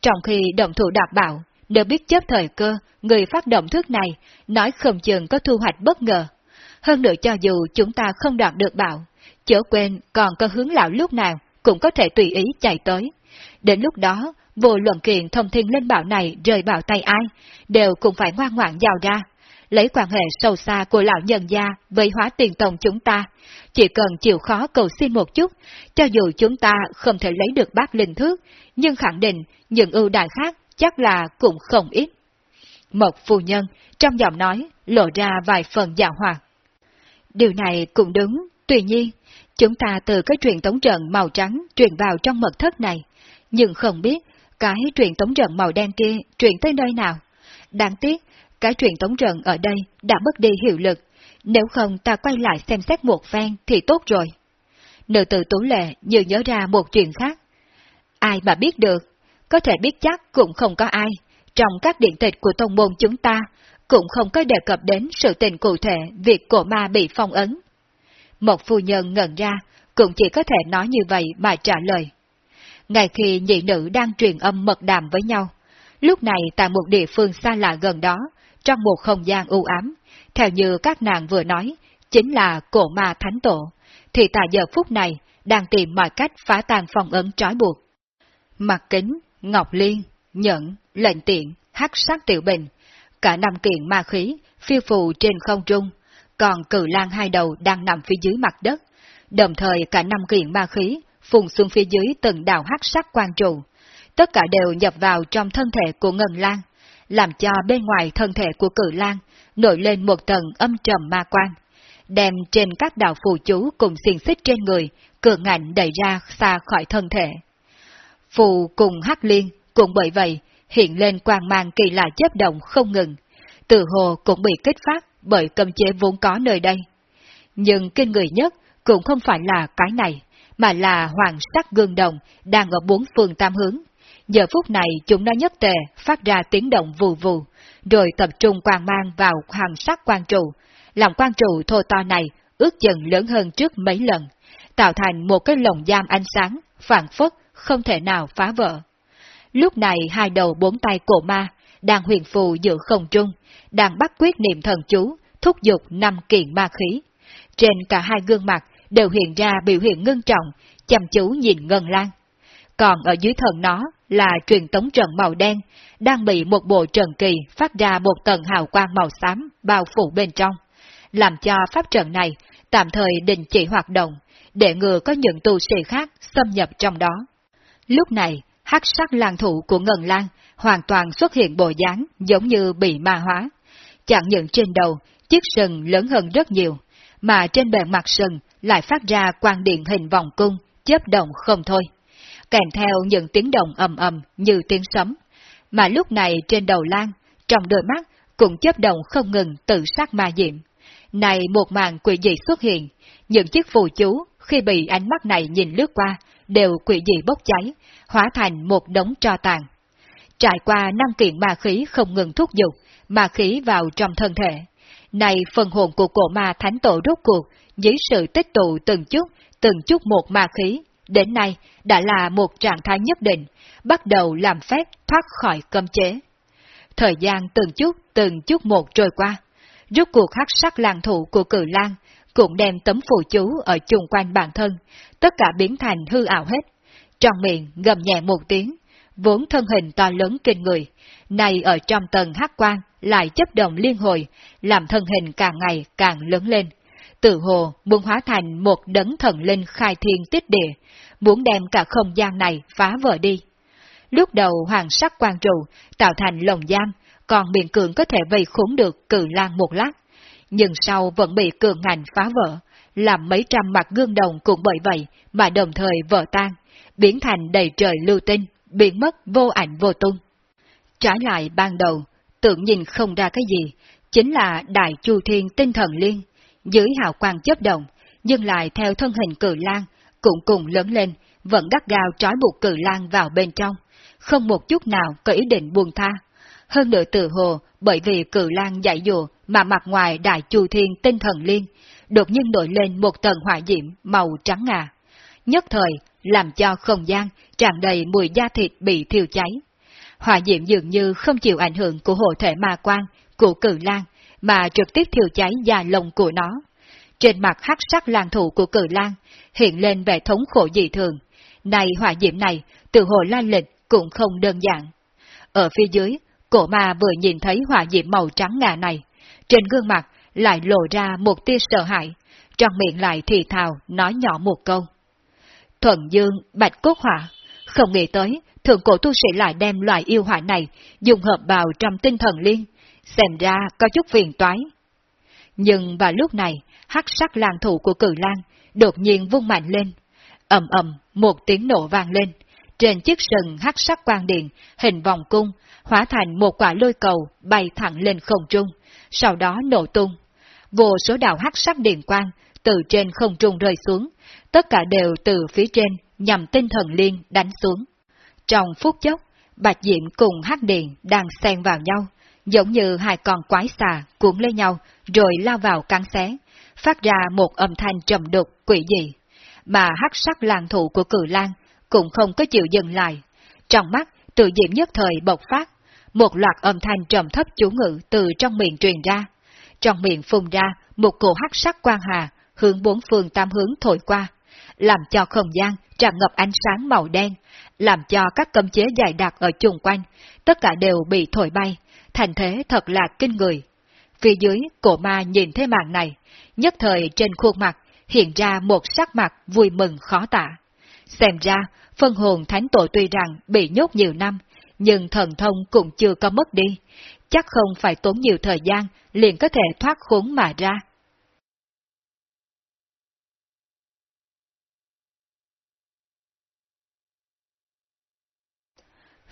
Trong khi động thủ đạt bảo, nếu biết chấp thời cơ, người phát động thước này, nói không chừng có thu hoạch bất ngờ. Hơn nữa cho dù chúng ta không đạt được bảo, chớ quên còn có hướng lão lúc nào cũng có thể tùy ý chạy tới. Đến lúc đó, vô luận kiện thông thiên lên bảo này rời bảo tay ai, đều cũng phải ngoan ngoãn giao ra. Lấy quan hệ sâu xa của lão nhân gia với hóa tiền tổng chúng ta, chỉ cần chịu khó cầu xin một chút, cho dù chúng ta không thể lấy được bác linh thước, nhưng khẳng định những ưu đại khác chắc là cũng không ít. Một phu nhân trong giọng nói lộ ra vài phần giả hoạt. Điều này cũng đúng, tuy nhiên, chúng ta từ cái truyền tống trận màu trắng truyền vào trong mật thất này, nhưng không biết cái truyền tống trận màu đen kia truyền tới nơi nào. Đáng tiếc, cái truyền tống trận ở đây đã mất đi hiệu lực, nếu không ta quay lại xem xét một phen thì tốt rồi. Nữ tử Tú Lệ như nhớ ra một chuyện khác. Ai mà biết được, có thể biết chắc cũng không có ai, trong các điện tịch của tông môn chúng ta, cũng không có đề cập đến sự tình cụ thể việc cổ ma bị phong ấn. Một phu nhân ngẩn ra, cũng chỉ có thể nói như vậy mà trả lời. Ngay khi nhị nữ đang truyền âm mật đàm với nhau, lúc này tại một địa phương xa lạ gần đó, trong một không gian u ám, theo như các nàng vừa nói, chính là cổ ma thánh tổ, thì tại giờ phút này đang tìm mọi cách phá tan phong ấn trói buộc. Mặt kính, ngọc liên, nhẫn, lệnh tiện, hắc sắc tiểu bình, cả năm kiện ma khí, phiêu phù trên không trung, còn cử lan hai đầu đang nằm phía dưới mặt đất, đồng thời cả năm kiện ma khí phùng xuống phía dưới từng đạo hắc sắc quan trụ. Tất cả đều nhập vào trong thân thể của Ngân Lan, làm cho bên ngoài thân thể của cử lan nổi lên một tầng âm trầm ma quan, đem trên các đạo phù chú cùng xiềng xích trên người, cường ngạnh đẩy ra xa khỏi thân thể. Phù cùng hắc liên cũng bởi vậy hiện lên quang mang kỳ lạ chớp động không ngừng, từ hồ cũng bị kích phát bởi cầm chế vốn có nơi đây. Nhưng kinh người nhất cũng không phải là cái này, mà là hoàng sắc gương đồng đang ở bốn phương tam hướng. Giờ phút này chúng nó nhất tề phát ra tiếng động vù vù, rồi tập trung quang mang vào hoàng sắc quan trụ. Lòng quan trụ thô to này ước chừng lớn hơn trước mấy lần, tạo thành một cái lồng giam ánh sáng, phản phất, không thể nào phá vỡ. Lúc này hai đầu bốn tay cổ ma đang huyền phù giữa không trung, đang bắt quyết niệm thần chú, thúc giục năm kiện ma khí. Trên cả hai gương mặt đều hiện ra biểu hiện ngưng trọng, chăm chú nhìn Ngân Lan. Còn ở dưới thần nó là truyền tống trận màu đen, đang bị một bộ trận kỳ phát ra một tầng hào quang màu xám bao phủ bên trong, làm cho pháp trận này tạm thời đình chỉ hoạt động, để ngừa có những tu sĩ khác xâm nhập trong đó. Lúc này, hắc sắc lang thủ của Ngân Lan hoàn toàn xuất hiện bộ dáng giống như bị ma hóa. Chẳng những trên đầu, chiếc sừng lớn hơn rất nhiều, mà trên bề mặt sừng lại phát ra quang điện hình vòng cung, chớp động không thôi, kèm theo những tiếng động ầm ầm như tiếng sấm. Mà lúc này trên đầu lan, trong đôi mắt cũng chớp động không ngừng tự sát ma diệm. Này một màn quỷ dị xuất hiện, những chiếc phù chú khi bị ánh mắt này nhìn lướt qua, đều quỷ dị bốc cháy, hóa thành một đống tro tàn. Trải qua năm kiện ma khí không ngừng thúc giục, ma khí vào trong thân thể. Này phần hồn của cổ ma thánh tổ rốt cuộc, dưới sự tích tụ từng chút, từng chút một ma khí, đến nay đã là một trạng thái nhất định, bắt đầu làm phép thoát khỏi cấm chế. Thời gian từng chút, từng chút một trôi qua, rốt cuộc hắc sắc làng thủ của cử lang cũng đem tấm phù chú ở chung quanh bản thân, tất cả biến thành hư ảo hết. Trong miệng gầm nhẹ một tiếng, vốn thân hình to lớn kinh người, này ở trong tầng hắc quan lại chấp động liên hồi, làm thân hình càng ngày càng lớn lên. Tự hồ muốn hóa thành một đấng thần linh khai thiên tích địa, muốn đem cả không gian này phá vỡ đi. Lúc đầu hoàng sắc quan trụ tạo thành lồng giam, còn miệng cường có thể vây khốn được cử lang một lát, nhưng sau vẫn bị cường ngành phá vỡ, làm mấy trăm mặt gương đồng cũng bởi vậy mà đồng thời vỡ tan, biến thành đầy trời lưu tinh, biến mất vô ảnh vô tung. Trái lại ban đầu, tưởng nhìn không ra cái gì, chính là Đại Chu Thiên Tinh Thần Liên, dưới hào quang chấp động, nhưng lại theo thân hình cử lang, cũng cùng lớn lên, vẫn gắt gao trói buộc cử lang vào bên trong, không một chút nào có ý định buông tha. Hơn nữa tự hồ, bởi vì cử lang dạy dụ mà mặt ngoài đại chu thiên tinh thần liên, đột nhiên nổi lên một tầng hỏa diễm màu trắng ngà. Nhất thời, làm cho không gian tràn đầy mùi da thịt bị thiêu cháy. Hỏa diễm dường như không chịu ảnh hưởng của hộ thể ma quan, của cử lang, mà trực tiếp thiêu cháy da lồng của nó. Trên mặt hắc sắc lang thủ của cử lang hiện lên vẻ thống khổ dị thường. Này hỏa diễm này, từ hồ lan lịch cũng không đơn giản. Ở phía dưới, cổ ma vừa nhìn thấy hỏa diễm màu trắng ngà này, trên gương mặt lại lộ ra một tia sợ hãi, trong miệng lại thì thào nói nhỏ một câu. Thuận dương, bạch cốt hỏa, không nghĩ tới, thượng cổ tu sĩ lại đem loại yêu hỏa này dùng hợp vào trong tinh thần liên, xem ra có chút phiền toái. Nhưng vào lúc này, hắc sắc làng thủ của cử lang đột nhiên vung mạnh lên. ầm ầm, một tiếng nổ vang lên. Trên chiếc sừng hắc sắc quang điện, hình vòng cung, hóa thành một quả lôi cầu bay thẳng lên không trung, sau đó nổ tung. Vô số đạo hắc sắc điện quang từ trên không trung rơi xuống, tất cả đều từ phía trên nhằm tinh thần liên đánh xuống. Trong phút chốc, Bạch Diệm cùng hắc điện đang xen vào nhau, giống như hai con quái xà cuộn lên nhau rồi lao vào cắn xé, phát ra một âm thanh trầm đục quỷ dị. Mà hắc sắc làng thủ của cử lang cũng không có chịu dừng lại. Trong mắt, tự diệm nhất thời bộc phát, một loạt âm thanh trầm thấp chú ngữ từ trong miệng truyền ra. Trong miệng phun ra một cổ hắc sắc quang hà, hướng bốn phương tam hướng thổi qua, làm cho không gian tràn ngập ánh sáng màu đen, làm cho các cấm chế dài đặc ở chung quanh, tất cả đều bị thổi bay, thành thế thật là kinh người. Phía dưới, cổ ma nhìn thấy màn này, nhất thời trên khuôn mặt hiện ra một sắc mặt vui mừng khó tả. Xem ra, phân hồn thánh tổ tuy rằng bị nhốt nhiều năm, nhưng thần thông cũng chưa có mất đi, chắc không phải tốn nhiều thời gian liền có thể thoát khốn mà ra.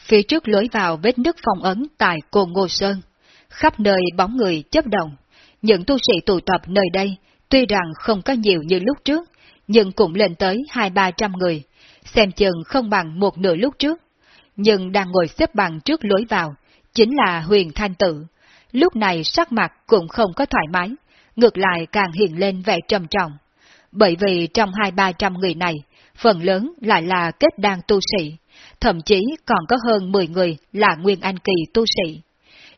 Phía trước lối vào vết nứt phong ấn tại Cồn Ngô Sơn, khắp nơi bóng người chấp động, những tu sĩ tụ tập nơi đây tuy rằng không có nhiều như lúc trước, nhưng cũng lên tới hai ba trăm người, xem chừng không bằng một nửa lúc trước. Nhưng đang ngồi xếp bằng trước lối vào, chính là huyền thanh tự. Lúc này sắc mặt cũng không có thoải mái, ngược lại càng hiện lên vẻ trầm trọng. Bởi vì trong hai ba trăm người này, phần lớn lại là kết đan tu sĩ, thậm chí còn có hơn 10 người là nguyên anh kỳ tu sĩ.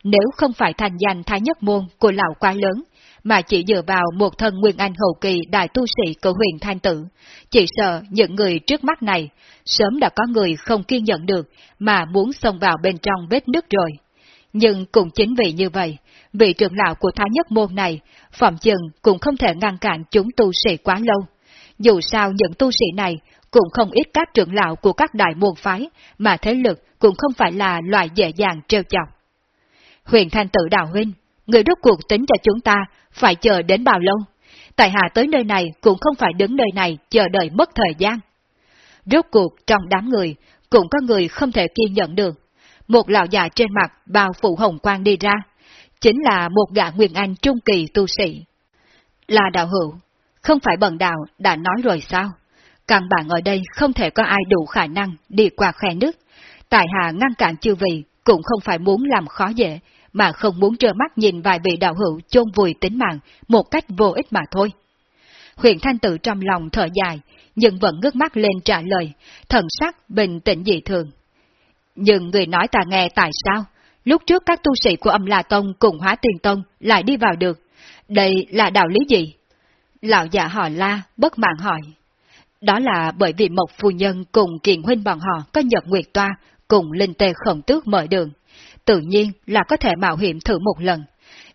Nếu không phải thành danh thái nhất môn của lão quá lớn, mà chỉ dựa vào một thân nguyên anh hậu kỳ đại tu sĩ của huyền thanh tử, chỉ sợ những người trước mắt này, sớm đã có người không kiên nhẫn được mà muốn xông vào bên trong vết nước rồi. Nhưng cũng chính vì như vậy, vị trưởng lão của Thái Nhất Môn này, phẩm chừng cũng không thể ngăn cản chúng tu sĩ quá lâu. Dù sao những tu sĩ này cũng không ít các trưởng lão của các đại môn phái, mà thế lực cũng không phải là loại dễ dàng trêu chọc. Huyền Thanh Tử Đạo Huynh, người rốt cuộc tính cho chúng ta phải chờ đến bao lâu? tại hạ tới nơi này cũng không phải đứng nơi này chờ đợi mất thời gian. Rốt cuộc trong đám người, cũng có người không thể kiên nhận được. Một lão già trên mặt bao phủ hồng quang đi ra, chính là một gã Nguyên Anh trung kỳ tu sĩ. Là đạo hữu, không phải bần đạo đã nói rồi sao? Căn bản ở đây không thể có ai đủ khả năng đi qua khe nước. Tại hạ ngăn cản chư vị cũng không phải muốn làm khó dễ, mà không muốn trơ mắt nhìn vài vị đạo hữu chôn vùi tính mạng một cách vô ích mà thôi. Huyền Thanh Tử trong lòng thở dài, nhưng vẫn ngước mắt lên trả lời, thần sắc bình tĩnh dị thường. Nhưng người nói ta nghe tại sao? Lúc trước các tu sĩ của âm La Tông cùng Hóa Tiền Tông lại đi vào được. Đây là đạo lý gì? Lão già họ La bất mãn hỏi. Đó là bởi vì Mộc Phu Nhân cùng Kiền Huynh bọn họ có nhật nguyệt toa cùng Linh Tê Khổng Tước mở đường. Tự nhiên là có thể mạo hiểm thử một lần.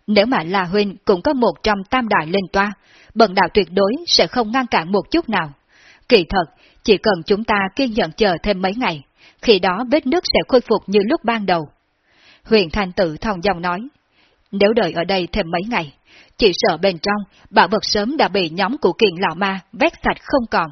Nếu mà La Huynh cũng có một trong tam đại linh toa, bần đạo tuyệt đối sẽ không ngăn cản một chút nào. Kỳ thật, chỉ cần chúng ta kiên nhẫn chờ thêm mấy ngày, khi đó vết nước sẽ khôi phục như lúc ban đầu. Huyền Thanh Tử thong dòng nói, nếu đợi ở đây thêm mấy ngày, chỉ sợ bên trong, bảo vật sớm đã bị nhóm của kiện lão ma vét sạch không còn.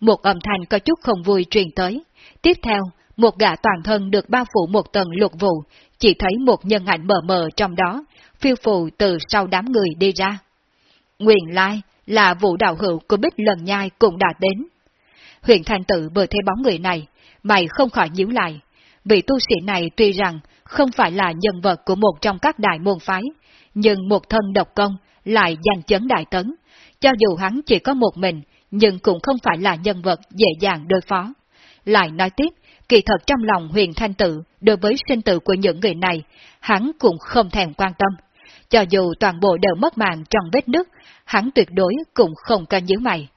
Một âm thanh có chút không vui truyền tới. Tiếp theo, một gã toàn thân được bao phủ một tầng lục vụ, chỉ thấy một nhân ảnh mờ mờ trong đó, phiêu phù từ sau đám người đi ra. Nguyên lai là vụ đạo hữu của Bích lần nhai cũng đã đến. Huyện Thành Tử vừa thấy bóng người này, mày không khỏi nhíu lại. Vị tu sĩ này tuy rằng không phải là nhân vật của một trong các đại môn phái, nhưng một thân độc công lại giành chấn đại tấn. Cho dù hắn chỉ có một mình, nhưng cũng không phải là nhân vật dễ dàng đối phó. Lại nói tiếp, kỳ thật trong lòng huyền thanh tự đối với sinh tử của những người này, hắn cũng không thèm quan tâm. Cho dù toàn bộ đều mất mạng trong vết nứt, hắn tuyệt đối cũng không cần nhíu mày.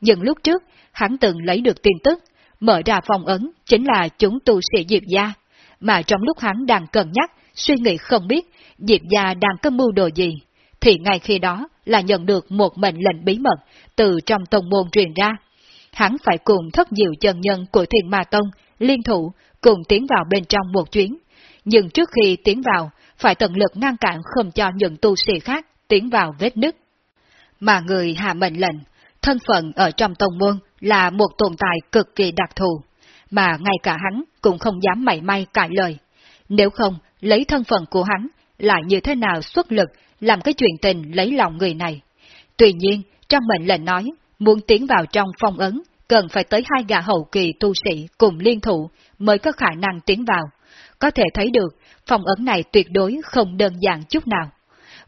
Nhưng lúc trước, hắn từng lấy được tin tức, mở ra phong ấn chính là chúng tu sĩ Diệp Gia, mà trong lúc hắn đang cân nhắc, suy nghĩ không biết Diệp Gia đang có mưu đồ gì, thì ngay khi đó là nhận được một mệnh lệnh bí mật từ trong tông môn truyền ra. Hắn phải cùng thất diệu chân nhân của thiền ma tông, liên thủ, cùng tiến vào bên trong một chuyến. Nhưng trước khi tiến vào, phải tận lực ngăn cản không cho những tu sĩ khác tiến vào vết nứt. Mà người hạ mệnh lệnh, thân phận ở trong tông môn là một tồn tại cực kỳ đặc thù, mà ngay cả hắn cũng không dám mảy may cãi lời. Nếu không, lấy thân phận của hắn, lại như thế nào xuất lực làm cái chuyện tình lấy lòng người này. Tuy nhiên, trong mệnh lệnh nói, muốn tiến vào trong phong ấn, cần phải tới hai gà hậu kỳ tu sĩ cùng liên thủ mới có khả năng tiến vào. Có thể thấy được, phong ấn này tuyệt đối không đơn giản chút nào.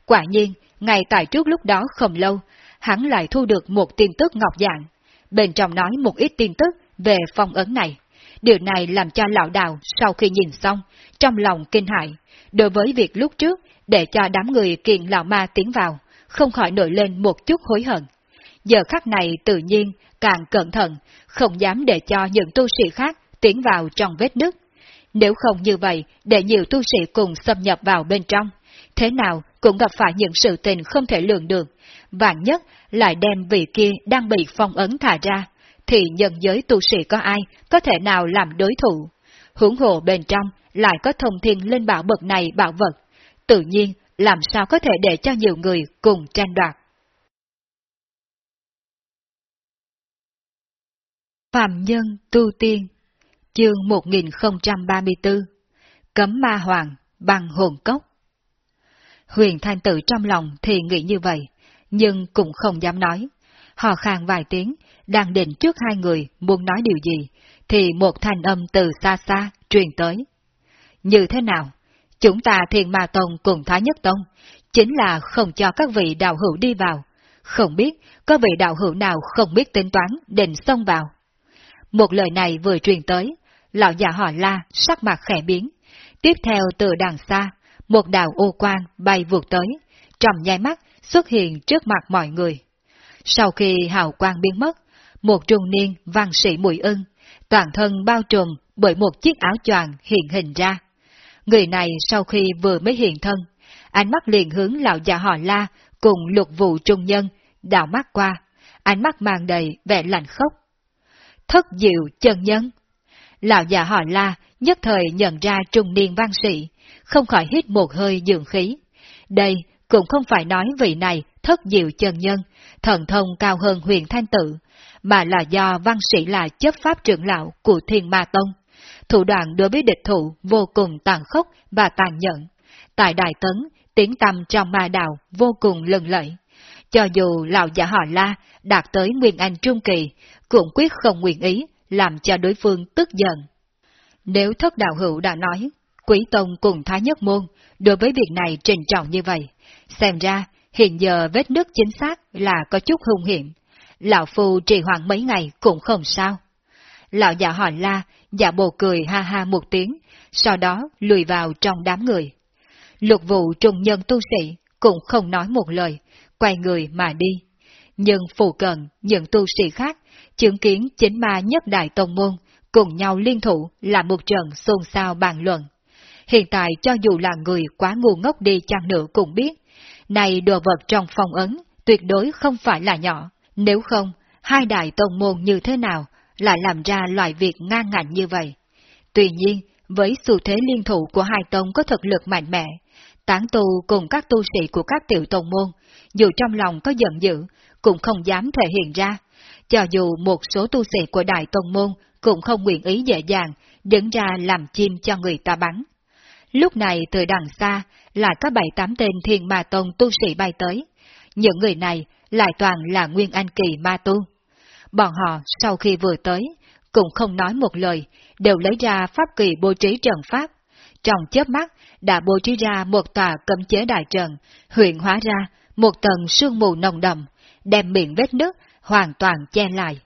Quả nhiên, ngay tại trước lúc đó không lâu, hắn lại thu được một tin tức ngọc dạng. Bên trong nói một ít tin tức về phong ấn này. Điều này làm cho lão đào sau khi nhìn xong, trong lòng kinh hại. Đối với việc lúc trước, để cho đám người kiện lão ma tiến vào, không khỏi nổi lên một chút hối hận. Giờ khắc này tự nhiên càng cẩn thận, không dám để cho những tu sĩ khác tiến vào trong vết nứt. Nếu không như vậy, để nhiều tu sĩ cùng xâm nhập vào bên trong, thế nào cũng gặp phải những sự tình không thể lường được, vạn nhất lại đem vị kia đang bị phong ấn thả ra, thì nhân giới tu sĩ có ai có thể nào làm đối thủ. Hướng hồ bên trong lại có thông thiên linh bảo bậc này bảo vật, tự nhiên làm sao có thể để cho nhiều người cùng tranh đoạt. Phạm Nhân Tu Tiên Chương 1034 Cấm Ma Hoàng bằng hồn cốc Huyền Thanh Tử trong lòng thì nghĩ như vậy, nhưng cũng không dám nói. Họ khang vài tiếng, đang định trước hai người muốn nói điều gì, thì một thanh âm từ xa xa truyền tới. Như thế nào? Chúng ta thiên ma tông cùng Thái Nhất Tông, chính là không cho các vị đạo hữu đi vào. Không biết có vị đạo hữu nào không biết tính toán định xông vào. Một lời này vừa truyền tới, lão già họ la sắc mặt khẽ biến. Tiếp theo từ đằng xa, một đạo ô quan bay vụt tới, trong nháy mắt xuất hiện trước mặt mọi người. Sau khi hào quang biến mất, một trung niên văn sĩ mùi ưng, toàn thân bao trùm bởi một chiếc áo choàng hiện hình ra. Người này sau khi vừa mới hiện thân, ánh mắt liền hướng lão già họ la cùng lục vụ trung nhân, đảo mắt qua, ánh mắt mang đầy vẻ lạnh khốc. Thất diệu chân nhân. Lão già họ la nhất thời nhận ra trung niên văn sĩ, không khỏi hít một hơi dường khí. Đây cũng không phải nói vị này thất diệu chân nhân, thần thông cao hơn huyền thanh tự, mà là do văn sĩ là chấp pháp trưởng lão của thiên ma tông. Thủ đoạn đối với địch thủ vô cùng tàn khốc và tàn nhẫn. Tại Đại Tấn, tiếng tâm trong ma đạo vô cùng lừng lẫy. Cho dù lão giả họ la đạt tới Nguyên Anh Trung Kỳ, cũng quyết không nguyện ý, làm cho đối phương tức giận. Nếu thất đạo hữu đã nói, Quý Tông cùng Thái Nhất Môn đối với việc này trình trọng như vậy, xem ra hiện giờ vết nước chính xác là có chút hung hiểm. Lão Phu trì hoãn mấy ngày cũng không sao. Lão già hỏi la, Dạ giả bộ cười ha ha một tiếng, sau đó lùi vào trong đám người. Lục vụ trùng nhân tu sĩ cũng không nói một lời, quay người mà đi. Nhưng phù cận những tu sĩ khác, chứng kiến chính ma nhất đại tông môn, cùng nhau liên thủ là một trận xôn xao bàn luận. Hiện tại cho dù là người quá ngu ngốc đi chăng nữa cũng biết, này đồ vật trong phong ấn tuyệt đối không phải là nhỏ, nếu không, hai đại tông môn như thế nào lại làm ra loại việc ngang ngạnh như vậy. Tuy nhiên, với xu thế liên thủ của hai tông có thực lực mạnh mẽ, tán tu cùng các tu sĩ của các tiểu tông môn, dù trong lòng có giận dữ, cũng không dám thể hiện ra. Cho dù một số tu sĩ của đại tông môn cũng không nguyện ý dễ dàng đứng ra làm chim cho người ta bắn. Lúc này từ đằng xa, lại có bảy tám tên thiên ma tông tu sĩ bay tới. Những người này lại toàn là nguyên anh kỳ ma tu. Bọn họ sau khi vừa tới, cũng không nói một lời, đều lấy ra pháp kỳ bố trí trận pháp. Trong chớp mắt, đã bố trí ra một tòa cấm chế đại trận, huyện hóa ra một tầng sương mù nồng đậm, đem miệng vết nước hoàn toàn che lại.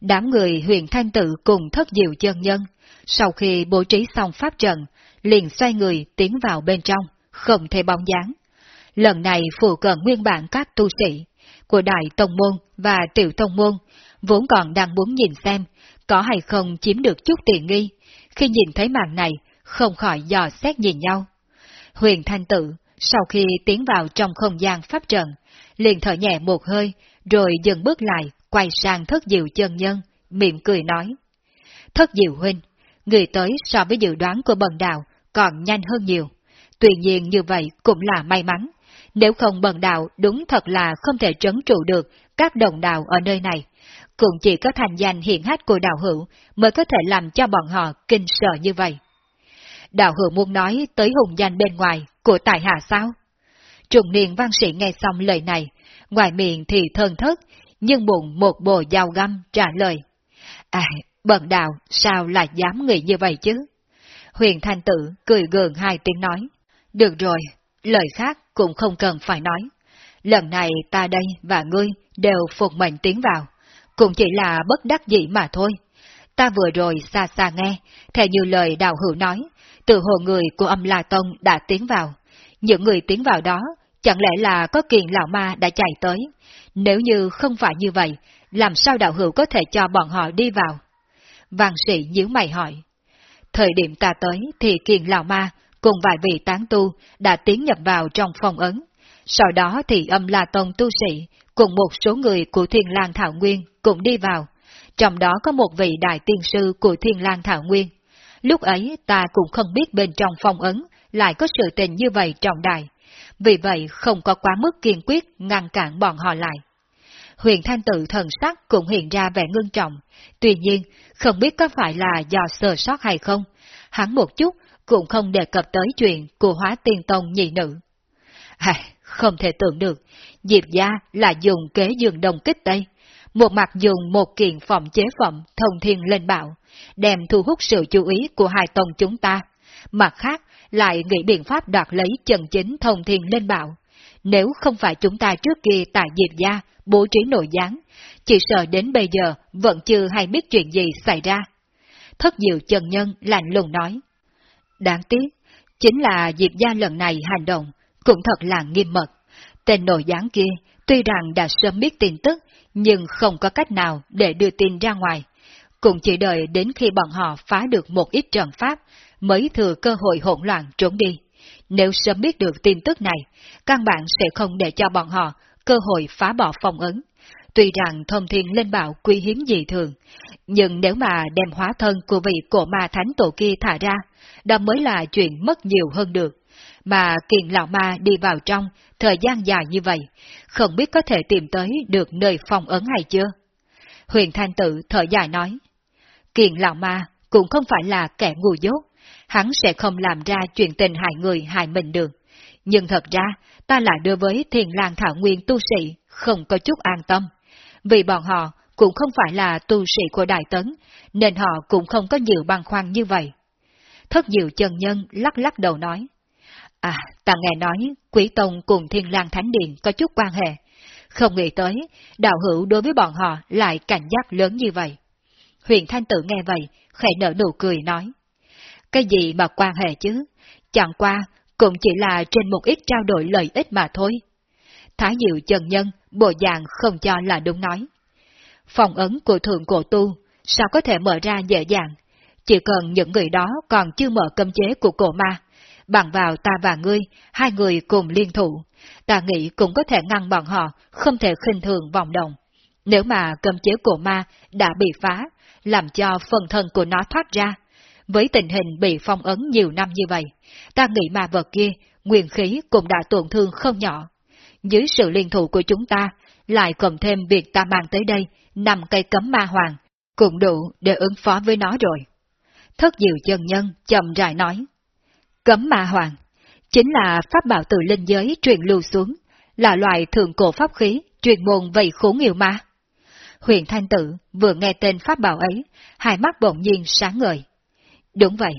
Đám người huyện thanh tự cùng thất diệu chân nhân, sau khi bố trí xong pháp trận, liền xoay người tiến vào bên trong, không thể bóng dáng. Lần này phụ cận nguyên bản các tu sĩ của Đại Tông Môn và Tiểu Tông Môn vốn còn đang muốn nhìn xem có hay không chiếm được chút tiền nghi, khi nhìn thấy màn này không khỏi dò xét nhìn nhau. Huyền Thanh Tự sau khi tiến vào trong không gian pháp trận, liền thở nhẹ một hơi, rồi dừng bước lại, quay sang thất diệu chân nhân, miệng cười nói. Thất diệu huynh, người tới so với dự đoán của bần đạo còn nhanh hơn nhiều. Tuy nhiên như vậy cũng là may mắn, nếu không bần đạo đúng thật là không thể trấn trụ được các đồng đạo ở nơi này. Cũng chỉ có thành danh hiện hát của đạo hữu mới có thể làm cho bọn họ kinh sợ như vậy. Đạo hữu muốn nói tới hùng danh bên ngoài của tài hạ sao? Trùng niên văn sĩ nghe xong lời này, ngoài miệng thì thân thất, nhưng bụng một bồ dao găm trả lời. À, bận đạo sao lại dám nghĩ như vậy chứ? Huyền Thanh Tử cười gượng hai tiếng nói. Được rồi, lời khác cũng không cần phải nói. Lần này ta đây và ngươi đều phục mệnh tiến vào, cũng chỉ là bất đắc dĩ mà thôi. Ta vừa rồi xa xa nghe, theo như lời đạo hữu nói, từ hồ người của âm La Tông đã tiến vào. Những người tiến vào đó, chẳng lẽ là có kiền lão ma đã chạy tới? Nếu như không phải như vậy, làm sao đạo hữu có thể cho bọn họ đi vào? Vàng sĩ nhíu mày hỏi. Thời điểm ta tới thì kiền lão ma cùng vài vị tán tu đã tiến nhập vào trong phòng ấn. Sau đó thì âm La Tông tu sĩ cùng một số người của Thiên lang Thảo Nguyên cũng đi vào. Trong đó có một vị đại tiên sư của Thiên lang Thảo Nguyên. Lúc ấy ta cũng không biết bên trong phong ấn lại có sự tình như vậy trọng đại. Vì vậy không có quá mức kiên quyết ngăn cản bọn họ lại. Huyền Thanh Tự thần sắc cũng hiện ra vẻ ngưng trọng, tuy nhiên không biết có phải là do sơ sót hay không. Hắn một chút cũng không đề cập tới chuyện của hóa tiên tông nhị nữ. À, không thể tưởng được, Diệp Gia là dùng kế dường đồng kích đây. Một mặt dùng một kiện phòng chế phẩm thông thiên lên bạo, đem thu hút sự chú ý của hai tông chúng ta. Mặt khác, lại nghĩ biện pháp đoạt lấy chân chính thông thiên lên bạo. Nếu không phải chúng ta trước kia tại Diệp Gia bố trí nội gián, chỉ sợ đến bây giờ vẫn chưa hay biết chuyện gì xảy ra. Thất diệu chân nhân lạnh lùng nói. Đáng tiếc, chính là Diệp Gia lần này hành động cũng thật là nghiêm mật. Tên nội gián kia tuy rằng đã sớm biết tin tức, nhưng không có cách nào để đưa tin ra ngoài. Cũng chỉ đợi đến khi bọn họ phá được một ít trận pháp, mới thừa cơ hội hỗn loạn trốn đi. Nếu sớm biết được tin tức này, căn bản sẽ không để cho bọn họ cơ hội phá bỏ phòng ấn. Tuy rằng thông thiên lên bảo quý hiếm dị thường, nhưng nếu mà đem hóa thân của vị cổ ma thánh tổ kia thả ra, đó mới là chuyện mất nhiều hơn được. mà kiền lão ma đi vào trong thời gian dài như vậy, không biết có thể tìm tới được nơi phong ấn hay chưa. Huyền Thanh Tử thở dài nói, kiền lão ma cũng không phải là kẻ ngu dốt, hắn sẽ không làm ra chuyện tình hại người hại mình được. Nhưng thật ra, ta lại đưa với thiền lang thảo nguyên tu sĩ không có chút an tâm, vì bọn họ cũng không phải là tu sĩ của Đại Tấn, nên họ cũng không có nhiều băn khoăn như vậy. Thất diệu chân nhân lắc lắc đầu nói, À, ta nghe nói quý Tông cùng Thiên lang Thánh Điện có chút quan hệ, không nghĩ tới đạo hữu đối với bọn họ lại cảnh giác lớn như vậy. Huyền Thanh Tử nghe vậy, khẽ nở nụ cười nói, cái gì mà quan hệ chứ, chẳng qua cũng chỉ là trên một ít trao đổi lợi ích mà thôi. Thái Diệu trần nhân, bộ dạng không cho là đúng nói. Phòng ấn của thượng cổ tu, sao có thể mở ra dễ dàng? Chỉ cần những người đó còn chưa mở cấm chế của cổ ma, bằng vào ta và ngươi, hai người cùng liên thủ, ta nghĩ cũng có thể ngăn bọn họ, không thể khinh thường vòng đồng Nếu mà cấm chế cổ ma đã bị phá, làm cho phần thân của nó thoát ra, với tình hình bị phong ấn nhiều năm như vậy, ta nghĩ ma vật kia, nguyên khí cũng đã tổn thương không nhỏ. Dưới sự liên thủ của chúng ta, lại cộng thêm việc ta mang tới đây, nằm cây cấm ma hoàng, cũng đủ để ứng phó với nó rồi. Thất diệu chân nhân chậm rãi nói. Cấm ma hoàng, chính là pháp bảo từ linh giới truyền lưu xuống, là loại thượng cổ pháp khí, truyền môn vậy khốn nhiều ma. Huyền Thanh Tử vừa nghe tên pháp bảo ấy, hai mắt bỗng nhiên sáng ngời. Đúng vậy,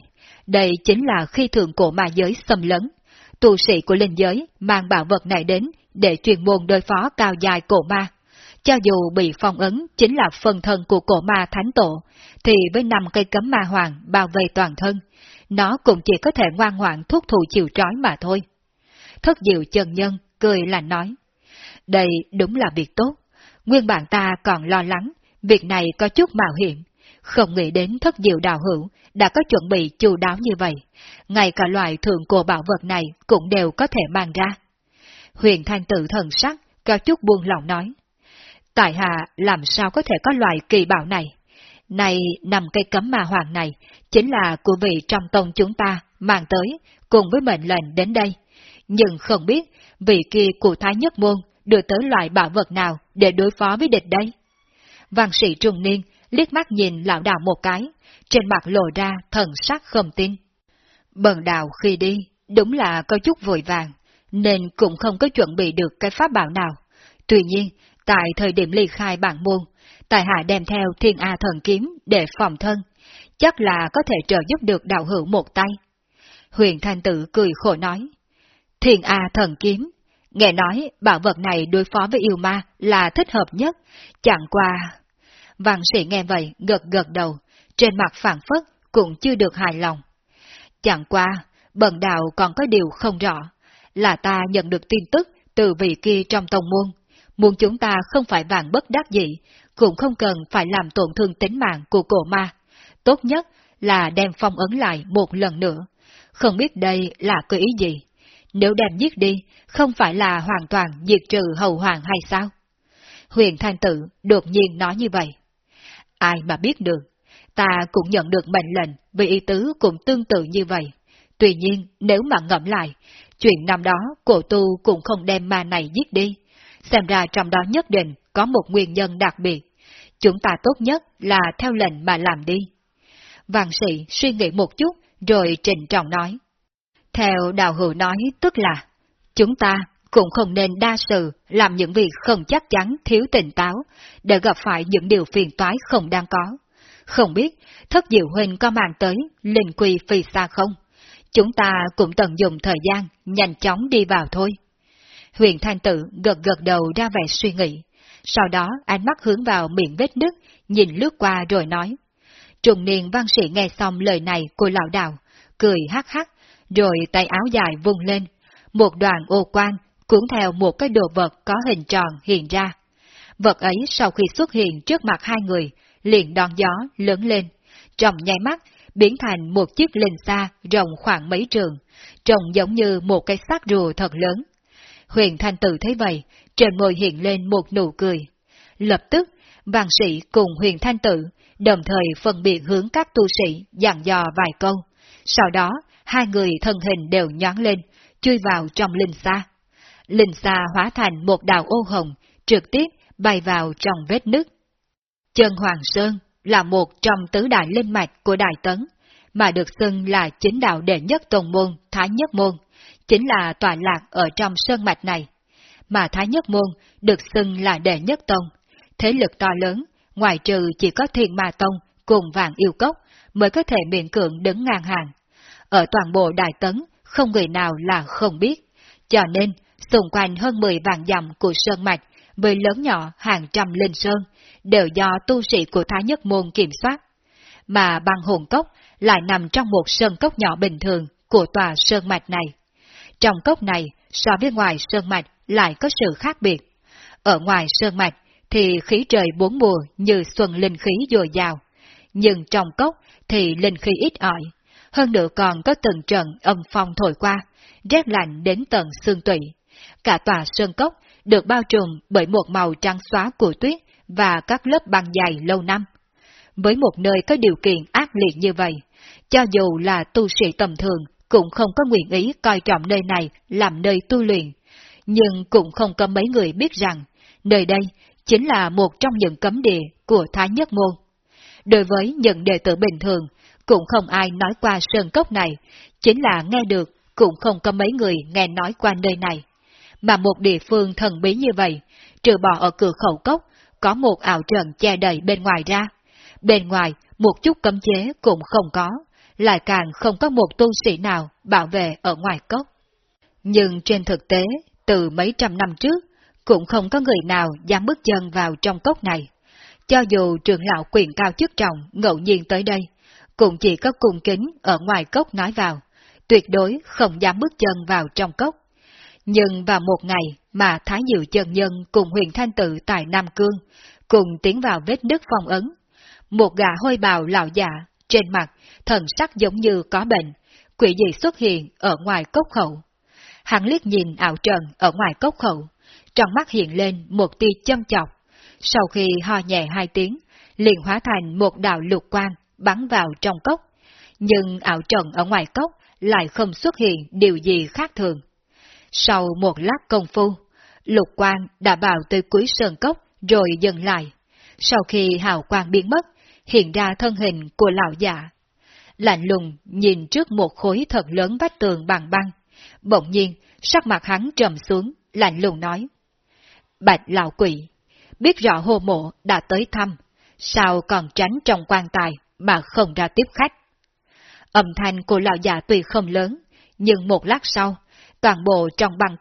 đây chính là khi thượng cổ ma giới xâm lấn. Tu sĩ của linh giới mang bảo vật này đến để truyền môn đối phó cao dài cổ ma. Cho dù bị phong ấn chính là phần thân của cổ ma thánh tổ, thì với năm cây cấm ma hoàng bao vây toàn thân, nó cũng chỉ có thể ngoan ngoãn thuốc thụ chịu trói mà thôi. Thất diệu chân nhân cười là nói, đây đúng là việc tốt, nguyên bản ta còn lo lắng, việc này có chút mạo hiểm, không nghĩ đến thất diệu đạo hữu đã có chuẩn bị chu đáo như vậy, ngay cả loại thượng cổ bảo vật này cũng đều có thể mang ra. Huyền thanh tự thần sắc, có chút buông lòng nói. Tại hạ làm sao có thể có loại kỳ bảo này? Này, nằm cây cấm ma hoàng này, chính là của vị trong tông chúng ta mang tới, cùng với mệnh lệnh đến đây. Nhưng không biết vị kia của Thái Nhất Môn đưa tới loại bảo vật nào để đối phó với địch đây? Văn sĩ trung niên liếc mắt nhìn lão đạo một cái, trên mặt lộ ra thần sắc không tin. Bần đạo khi đi, đúng là có chút vội vàng, nên cũng không có chuẩn bị được cái pháp bảo nào. Tuy nhiên, tại thời điểm ly khai bản môn, tài hạ đem theo thiên A thần kiếm để phòng thân, chắc là có thể trợ giúp được đạo hữu một tay. Huyền Thanh Tử cười khổ nói, thiên A thần kiếm, nghe nói bảo vật này đối phó với yêu ma là thích hợp nhất, chẳng qua... Văn sĩ nghe vậy gật gật đầu, trên mặt phản phất cũng chưa được hài lòng. Chẳng qua, bần đạo còn có điều không rõ, là ta nhận được tin tức từ vị kia trong tông môn, muốn chúng ta không phải vàng bất đắc dĩ, cũng không cần phải làm tổn thương tính mạng của cổ ma. Tốt nhất là đem phong ấn lại một lần nữa. Không biết đây là cơ ý gì? Nếu đem giết đi, không phải là hoàn toàn diệt trừ hầu hoàng hay sao? Huyền Thanh Tử đột nhiên nói như vậy. Ai mà biết được, ta cũng nhận được mệnh lệnh vì ý tứ cũng tương tự như vậy. Tuy nhiên, nếu mà ngẫm lại, chuyện năm đó cổ tu cũng không đem ma này giết đi. Xem ra trong đó nhất định có một nguyên nhân đặc biệt. Chúng ta tốt nhất là theo lệnh mà làm đi. vạn sĩ suy nghĩ một chút, rồi trình trọng nói. Theo đạo hữu nói tức là, chúng ta cũng không nên đa sự làm những việc không chắc chắn thiếu tỉnh táo, để gặp phải những điều phiền toái không đang có. Không biết thất diệu huynh có mang tới linh quy phi xa không? Chúng ta cũng tận dụng thời gian, nhanh chóng đi vào thôi. Huyền Thanh Tử gật gật đầu ra vẻ suy nghĩ, sau đó ánh mắt hướng vào miệng vết nứt, nhìn lướt qua rồi nói. Trùng niên văn sĩ nghe xong lời này của lão đạo, cười hắc hắc, rồi tay áo dài vung lên, một đoàn ô quang cuốn theo một cái đồ vật có hình tròn hiện ra. Vật ấy sau khi xuất hiện trước mặt hai người, liền đón gió lớn lên, trong nháy mắt biến thành một chiếc linh xa rộng khoảng mấy trường, trông giống như một cái xác rùa thật lớn. Huyền Thanh Tử thấy vậy, trên môi hiện lên một nụ cười. Lập tức, vàng sĩ cùng huyền Thanh Tử đồng thời phân biệt hướng các tu sĩ dặn dò vài câu. Sau đó, hai người thân hình đều nhón lên, chui vào trong linh xa. Linh xa hóa thành một đào ô hồng, trực tiếp bay vào trong vết nứt. Chân Hoàng Sơn là một trong tứ đại linh mạch của Đại Tấn, mà được xưng là chính đạo đệ nhất tồn môn Thái Nhất Môn, chính là tọa lạc ở trong sơn mạch này. Mà Thái Nhất Môn được xưng là đệ nhất tông, thế lực to lớn, ngoài trừ chỉ có thiên ma tông cùng vàng yêu cốc mới có thể miễn cưỡng đứng ngang hàng. Ở toàn bộ Đại Tấn, không người nào là không biết, cho nên xung quanh hơn 10 vạn dặm của sơn mạch với lớn nhỏ hàng trăm linh sơn, đều do tu sĩ của Thái Nhất Môn kiểm soát. Mà băng hồn cốc lại nằm trong một sơn cốc nhỏ bình thường của tòa sơn mạch này. Trong cốc này, so với ngoài sơn mạch lại có sự khác biệt. Ở ngoài sơn mạch thì khí trời bốn mùa như xuân linh khí dồi dào, nhưng trong cốc thì linh khí ít ỏi, hơn nữa còn có từng trận âm phong thổi qua, rét lạnh đến tận xương tủy. Cả tòa sơn cốc được bao trùm bởi một màu trắng xóa của tuyết và các lớp băng dày lâu năm. Với một nơi có điều kiện ác liệt như vậy, cho dù là tu sĩ tầm thường cũng không có nguyện ý coi trọng nơi này làm nơi tu luyện, nhưng cũng không có mấy người biết rằng nơi đây chính là một trong những cấm địa của Thái Nhất Môn. Đối với những đệ tử bình thường, cũng không ai nói qua sơn cốc này, chính là nghe được, cũng không có mấy người nghe nói qua nơi này. Mà một địa phương thần bí như vậy, trừ bỏ ở cửa khẩu cốc, có một ảo trận che đầy bên ngoài ra. Bên ngoài, một chút cấm chế cũng không có, lại càng không có một tu sĩ nào bảo vệ ở ngoài cốc. Nhưng trên thực tế, từ mấy trăm năm trước, cũng không có người nào dám bước chân vào trong cốc này. Cho dù trưởng lão quyền cao chức trọng ngẫu nhiên tới đây, cũng chỉ có cung kính ở ngoài cốc nói vào, tuyệt đối không dám bước chân vào trong cốc. Nhưng vào một ngày mà Thái Diệu Chân Nhân cùng huyền thanh tự tại Nam Cương, cùng tiến vào vết nứt phong ấn, một gã hôi bào lão giả, dạ trên mặt, thần sắc giống như có bệnh, quỷ dị xuất hiện ở ngoài cốc khẩu. Hắn liếc nhìn ảo trần ở ngoài cốc khẩu, trong mắt hiện lên một tia châm chọc. Sau khi ho nhẹ hai tiếng, liền hóa thành một đạo lục quang bắn vào trong cốc. Nhưng ảo trần ở ngoài cốc lại không xuất hiện điều gì khác thường. Sau một lát công phu, lục quang đã vào tới cuối sơn cốc rồi dừng lại. Sau khi hào quang biến mất, hiện ra thân hình của lão già. Lạnh lùng nhìn trước một khối thật lớn vách tường bằng băng. Bỗng nhiên, sắc mặt hắn trầm xuống, lạnh lùng nói. Bạch lão quỷ, biết rõ hồ mộ đã tới thăm, sao còn tránh trong quan tài mà không ra tiếp khách. Âm thanh của lão già tuy không lớn, nhưng một lát sau, toàn bộ trong băng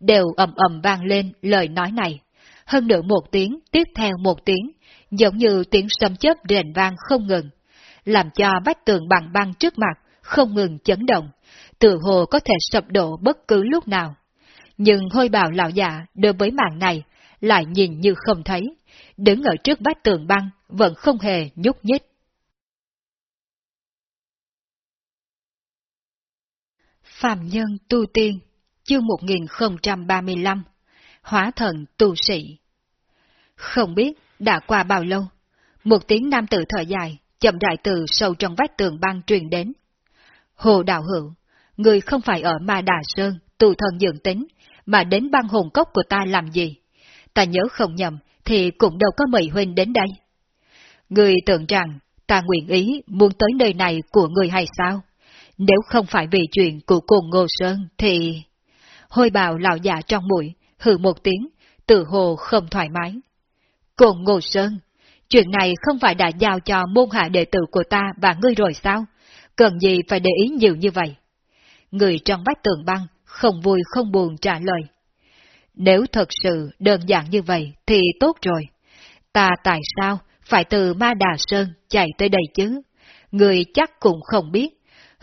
đều ầm ầm vang lên lời nói này. Hơn nữa một tiếng, tiếp theo một tiếng, giống như tiếng sấm chớp rền vang không ngừng, làm cho vách tường bằng băng trước mặt không ngừng chấn động, tự hồ có thể sập đổ bất cứ lúc nào. Nhưng hôi bào lão già đối với màn này lại nhìn như không thấy, đứng ở trước vách tường băng vẫn không hề nhúc nhích. Phạm Nhân Tu Tiên, chương 1035, Hóa Thần Tu Sĩ Không biết đã qua bao lâu, một tiếng nam tử thở dài, chậm rãi từ sâu trong vách tường băng truyền đến. Hồ Đạo Hữu, người không phải ở Ma Đà Sơn, tu thần dưỡng tính, mà đến băng hồn cốc của ta làm gì? Ta nhớ không nhầm, thì cũng đâu có mời huynh đến đây. Người tưởng rằng, ta nguyện ý muốn tới nơi này của người hay sao? Nếu không phải vì chuyện của cùng Ngô Sơn thì... Hôi bào lão già trong mũi, hừ một tiếng, tự hồ không thoải mái. Cùng Ngô Sơn, chuyện này không phải đã giao cho môn hạ đệ tử của ta và ngươi rồi sao? Cần gì phải để ý nhiều như vậy? Người trong bách tường băng, không vui không buồn trả lời. Nếu thật sự đơn giản như vậy thì tốt rồi. Ta tại sao phải từ Ma Đà Sơn chạy tới đây chứ? Người chắc cũng không biết,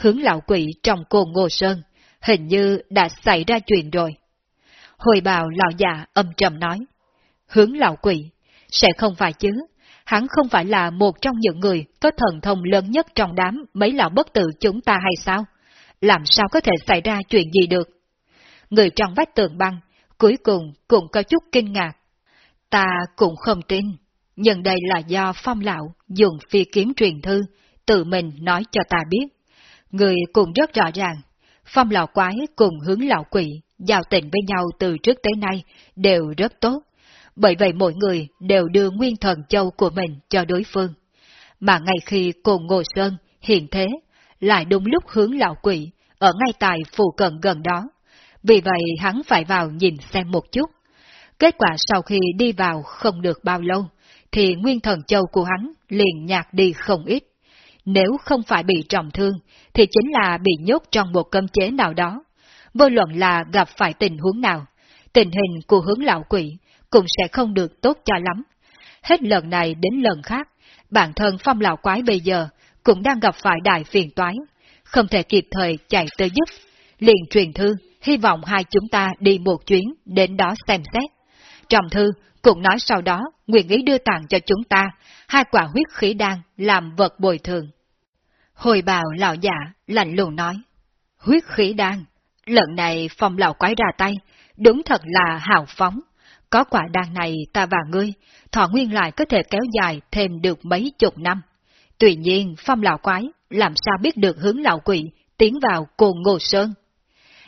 hướng lão quỷ trong cồn Ngô Sơn, hình như đã xảy ra chuyện rồi. Hồi bào lão già âm trầm nói, hướng lão quỷ, sẽ không phải chứ, hắn không phải là một trong những người có thần thông lớn nhất trong đám mấy lão bất tử chúng ta hay sao? Làm sao có thể xảy ra chuyện gì được? Người trong vách tường băng, cuối cùng cũng có chút kinh ngạc. Ta cũng không tin, nhưng đây là do phong lão dùng phi kiếm truyền thư, tự mình nói cho ta biết. Người cũng rất rõ ràng, phong lão quái cùng hướng lão quỷ, giao tình với nhau từ trước tới nay đều rất tốt. Bởi vậy mỗi người đều đưa nguyên thần châu của mình cho đối phương. Mà ngay khi cùng Ngô Sơn hiện thế, lại đúng lúc hướng lão quỷ, ở ngay tại phù cận gần đó. Vì vậy hắn phải vào nhìn xem một chút. Kết quả sau khi đi vào không được bao lâu, thì nguyên thần châu của hắn liền nhạt đi không ít. Nếu không phải bị trọng thương, thì chính là bị nhốt trong một cơm chế nào đó. Vô luận là gặp phải tình huống nào, tình hình của hướng lão quỷ cũng sẽ không được tốt cho lắm. Hết lần này đến lần khác, bản thân phong lão quái bây giờ cũng đang gặp phải đại phiền toái, không thể kịp thời chạy tới giúp. Liền truyền thư, hy vọng hai chúng ta đi một chuyến đến đó xem xét. trọng thư cũng nói sau đó nguyện ý đưa tặng cho chúng ta hai quả huyết khí đan làm vật bồi thường. Hồi bào lão giả lạnh lùng nói, huyết khí đan, lần này phong lão quái ra tay, đúng thật là hào phóng. Có quả đan này ta và ngươi, thọ nguyên lại có thể kéo dài thêm được mấy chục năm. Tuy nhiên, phong lão quái làm sao biết được hướng lão quỷ tiến vào cùng ngô sơn.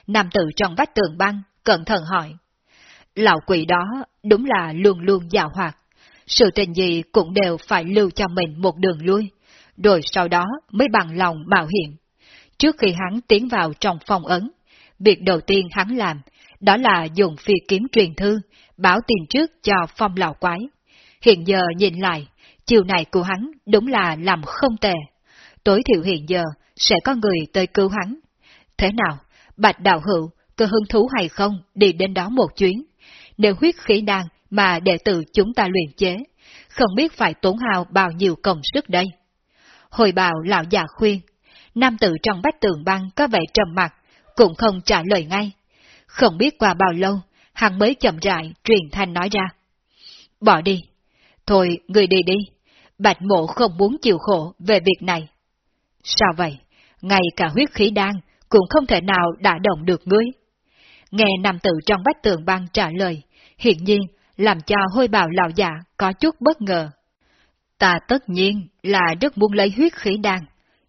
Nam tử trong vách tường băng, cẩn thận hỏi. Lão quỷ đó đúng là luôn luôn dạo hoạt. Sự tình gì cũng đều phải lưu cho mình một đường lui, rồi sau đó mới bằng lòng mạo hiểm. Trước khi hắn tiến vào trong phòng ấn, việc đầu tiên hắn làm, đó là dùng phi kiếm truyền thư, báo tin trước cho phong lão quái. Hiện giờ nhìn lại, chiều này của hắn đúng là làm không tệ. Tối thiểu hiện giờ sẽ có người tới cứu hắn. Thế nào, Bạch Đạo Hữu có hứng thú hay không đi đến đó một chuyến? Đều huyết khí đan mà đệ tử chúng ta luyện chế, không biết phải tốn hao bao nhiêu công sức đây. Hồi bào lão già khuyên, nam tử trong bách tường băng có vẻ trầm mặt, cũng không trả lời ngay. Không biết qua bao lâu, hắn mới chậm rãi truyền thanh nói ra. Bỏ đi. Thôi, người đi đi. Bạch mộ không muốn chịu khổ về việc này. Sao vậy? Ngay cả huyết khí đan cũng không thể nào đả động được ngươi. Nghe nam tử trong bách tường băng trả lời, hiện nhiên làm cho hôi bào lão giả có chút bất ngờ. Ta tất nhiên là rất muốn lấy huyết khí đan,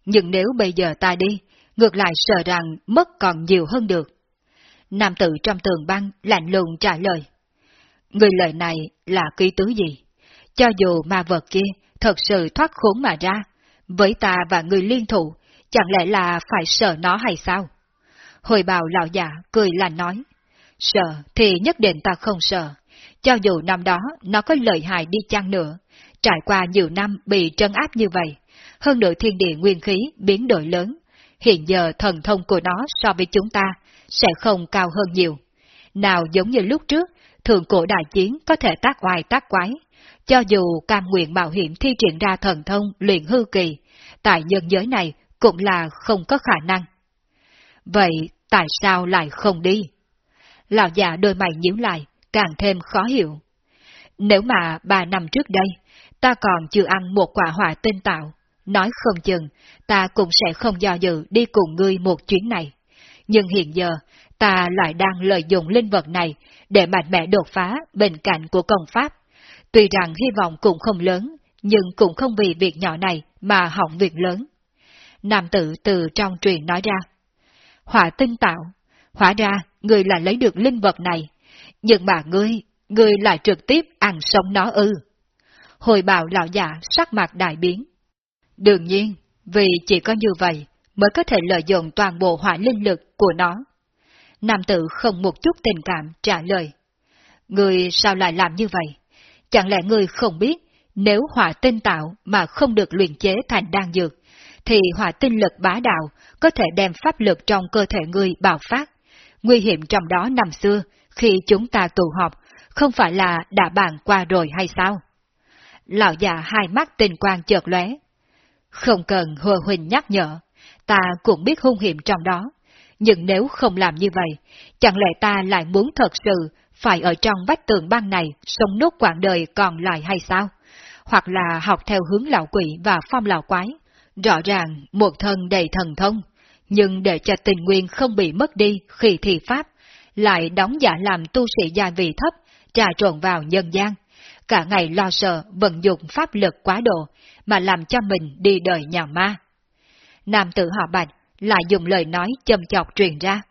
nhưng nếu bây giờ ta đi, ngược lại sợ rằng mất còn nhiều hơn được. Nam tử trong tường băng lạnh lùng trả lời. Người lời này là ký tứ gì? Cho dù ma vật kia thật sự thoát khốn mà ra, với ta và người liên thủ, chẳng lẽ là phải sợ nó hay sao? Hồi bào lão giả cười lạnh nói. Sợ thì nhất định ta không sợ. Cho dù năm đó nó có lợi hại đi chăng nữa, trải qua nhiều năm bị trấn áp như vậy, hơn nữa thiên địa nguyên khí biến đổi lớn, hiện giờ thần thông của nó so với chúng ta sẽ không cao hơn nhiều. Nào giống như lúc trước, thượng cổ đại chiến có thể tác oai tác quái, cho dù cam nguyện mạo hiểm thi triển ra thần thông luyện hư kỳ, tại nhân giới này cũng là không có khả năng. Vậy tại sao lại không đi? Lão già đôi mày nhíu lại, càng thêm khó hiểu. Nếu mà ba năm trước đây, ta còn chưa ăn một quả hỏa tinh tạo, nói không chừng, ta cũng sẽ không do dự đi cùng ngươi một chuyến này. Nhưng hiện giờ, ta lại đang lợi dụng linh vật này để mạnh mẽ đột phá bên cạnh của công pháp. Tuy rằng hy vọng cũng không lớn, nhưng cũng không vì việc nhỏ này mà hỏng việc lớn. Nam tử từ trong truyền nói ra. Hỏa tinh tạo, hóa ra ngươi là lấy được linh vật này, nhưng mà ngươi, ngươi lại trực tiếp ăn sống nó ư. Hồi bào lão già sắc mặt đại biến. Đương nhiên, vì chỉ có như vậy mới có thể lợi dụng toàn bộ hỏa linh lực của nó. Nam tử không một chút tình cảm trả lời. Ngươi sao lại làm như vậy? Chẳng lẽ ngươi không biết, nếu hỏa tinh tạo mà không được luyện chế thành đan dược, thì hỏa tinh lực bá đạo có thể đem pháp lực trong cơ thể ngươi bạo phát. Nguy hiểm trong đó năm xưa, khi chúng ta tụ họp, không phải là đã bàn qua rồi hay sao? Lão già hai mắt tình quang chợt lóe. Không cần Hồ huỳnh nhắc nhở, ta cũng biết hung hiểm trong đó. Nhưng nếu không làm như vậy, chẳng lẽ ta lại muốn thật sự phải ở trong vách tường băng này sống nốt quãng đời còn lại hay sao? Hoặc là học theo hướng lão quỷ và phong lão quái, Rõ ràng một thân đầy thần thông, nhưng để cho tình nguyên không bị mất đi khi thi pháp, lại đóng giả làm tu sĩ gia vị thấp, trà trộn vào nhân gian. Cả ngày lo sợ vận dụng pháp lực quá độ, mà làm cho mình đi đời nhà ma. Nam tử họ bạch, lại dùng lời nói châm chọc truyền ra.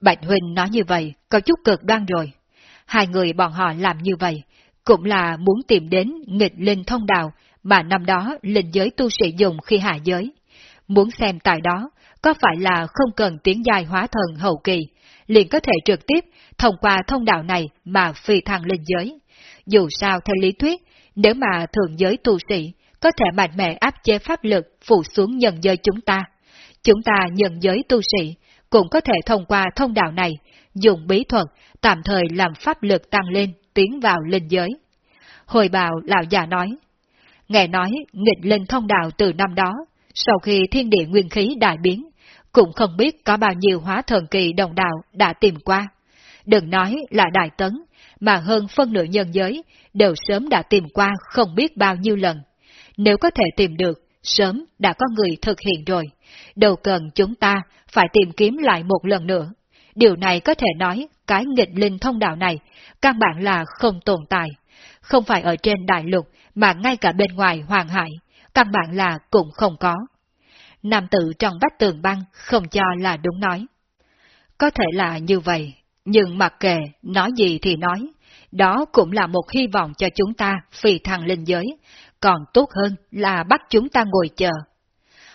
Bạch Huynh nói như vậy, có chút cực đoan rồi. Hai người bọn họ làm như vậy, cũng là muốn tìm đến nghịch linh thông đạo mà năm đó linh giới tu sĩ dùng khi hạ giới. Muốn xem tại đó, có phải là không cần tiến dài hóa thần hậu kỳ, liền có thể trực tiếp thông qua thông đạo này mà phi thăng linh giới. Dù sao theo lý thuyết, nếu mà thượng giới tu sĩ có thể mạnh mẽ áp chế pháp lực phụ xuống nhân giới chúng ta, chúng ta nhân giới tu sĩ cũng có thể thông qua thông đạo này, dùng bí thuật tạm thời làm pháp lực tăng lên, tiến vào linh giới. Hồi bào lão già nói, nghe nói nghịch linh thông đạo từ năm đó, sau khi thiên địa nguyên khí đại biến, cũng không biết có bao nhiêu hóa thần kỳ đồng đạo đã tìm qua. Đừng nói là đại tấn, mà hơn phân nửa nhân giới đều sớm đã tìm qua không biết bao nhiêu lần. Nếu có thể tìm được, sớm đã có người thực hiện rồi. Đâu cần chúng ta phải tìm kiếm lại một lần nữa. Điều này có thể nói cái nghịch linh thông đạo này căn bản là không tồn tại. Không phải ở trên đại lục mà ngay cả bên ngoài hoàng hải, căn bản là cũng không có. Nam tử trong vách tường băng không cho là đúng nói. Có thể là như vậy, nhưng mặc kệ nói gì thì nói, đó cũng là một hy vọng cho chúng ta phi thăng linh giới, còn tốt hơn là bắt chúng ta ngồi chờ.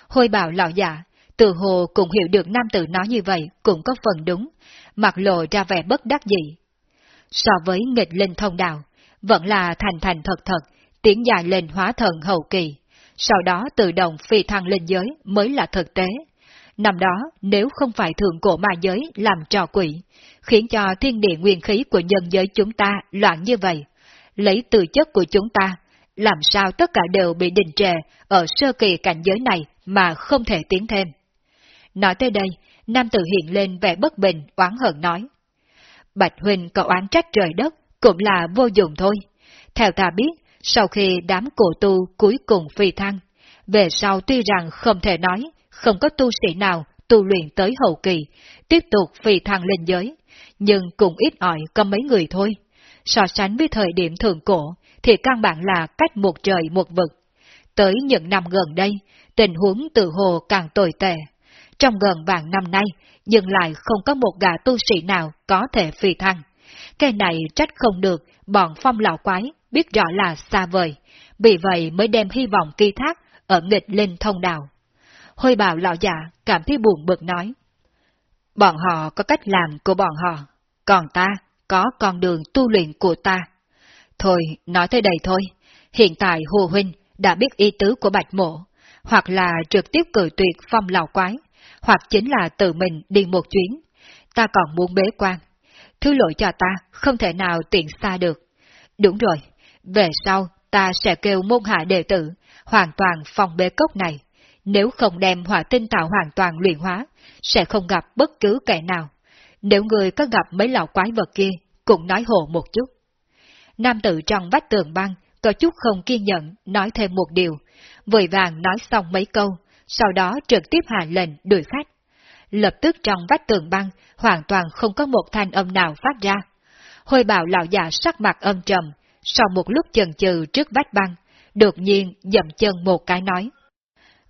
Hôi bảo lão giả, từ hồ cũng hiểu được nam tử nói như vậy cũng có phần đúng, mặt lộ ra vẻ bất đắc dị. So với nghịch linh thông đạo, vẫn là thành thành thật thật, tiến dài lên hóa thần hậu kỳ, sau đó tự động phi thăng lên giới mới là thực tế. Năm đó, nếu không phải thượng cổ ma giới làm trò quỷ, khiến cho thiên địa nguyên khí của nhân giới chúng ta loạn như vậy, lấy từ chất của chúng ta, làm sao tất cả đều bị đình trệ ở sơ kỳ cảnh giới này mà không thể tiến thêm. Nói tới đây, nam tử hiện lên vẻ bất bình, oán hận nói. Bạch Huynh cậu oán trách trời đất, cũng là vô dụng thôi. Theo ta biết, sau khi đám cổ tu cuối cùng phi thăng, về sau tuy rằng không thể nói, không có tu sĩ nào tu luyện tới hậu kỳ, tiếp tục phi thăng lên giới, nhưng cũng ít ỏi có mấy người thôi. So sánh với thời điểm thường cổ, thì căn bản là cách một trời một vực. Tới những năm gần đây, tình huống tự hồ càng tồi tệ. Trong gần vàng năm nay, nhưng lại không có một gà tu sĩ nào có thể phi thăng. Cái này trách không được, bọn phong lão quái biết rõ là xa vời, vì vậy mới đem hy vọng kỳ thác ở nghịch linh thông đạo. Hôi bào lão già cảm thấy buồn bực nói. Bọn họ có cách làm của bọn họ, còn ta có con đường tu luyện của ta. Thôi, nói tới đây thôi. Hiện tại Hồ Huynh đã biết ý tứ của Bạch Mộ, hoặc là trực tiếp cử tuyệt phong lão quái, hoặc chính là tự mình đi một chuyến. Ta còn muốn bế quan. Thứ lỗi cho ta không thể nào tiện xa được. Đúng rồi, về sau ta sẽ kêu môn hạ đệ tử, hoàn toàn phòng bế cốc này. Nếu không đem hỏa tinh tạo hoàn toàn luyện hóa, sẽ không gặp bất cứ kẻ nào. Nếu người có gặp mấy lão quái vật kia, cũng nói hộ một chút. Nam tử trong vách tường băng, có chút không kiên nhẫn, nói thêm một điều, vội vàng nói xong mấy câu, sau đó trực tiếp hạ lệnh đuổi khách. Lập tức trong vách tường băng, hoàn toàn không có một thanh âm nào phát ra. hôi bảo lão già sắc mặt âm trầm, sau một lúc chần chừ trước vách băng, đột nhiên dậm chân một cái nói.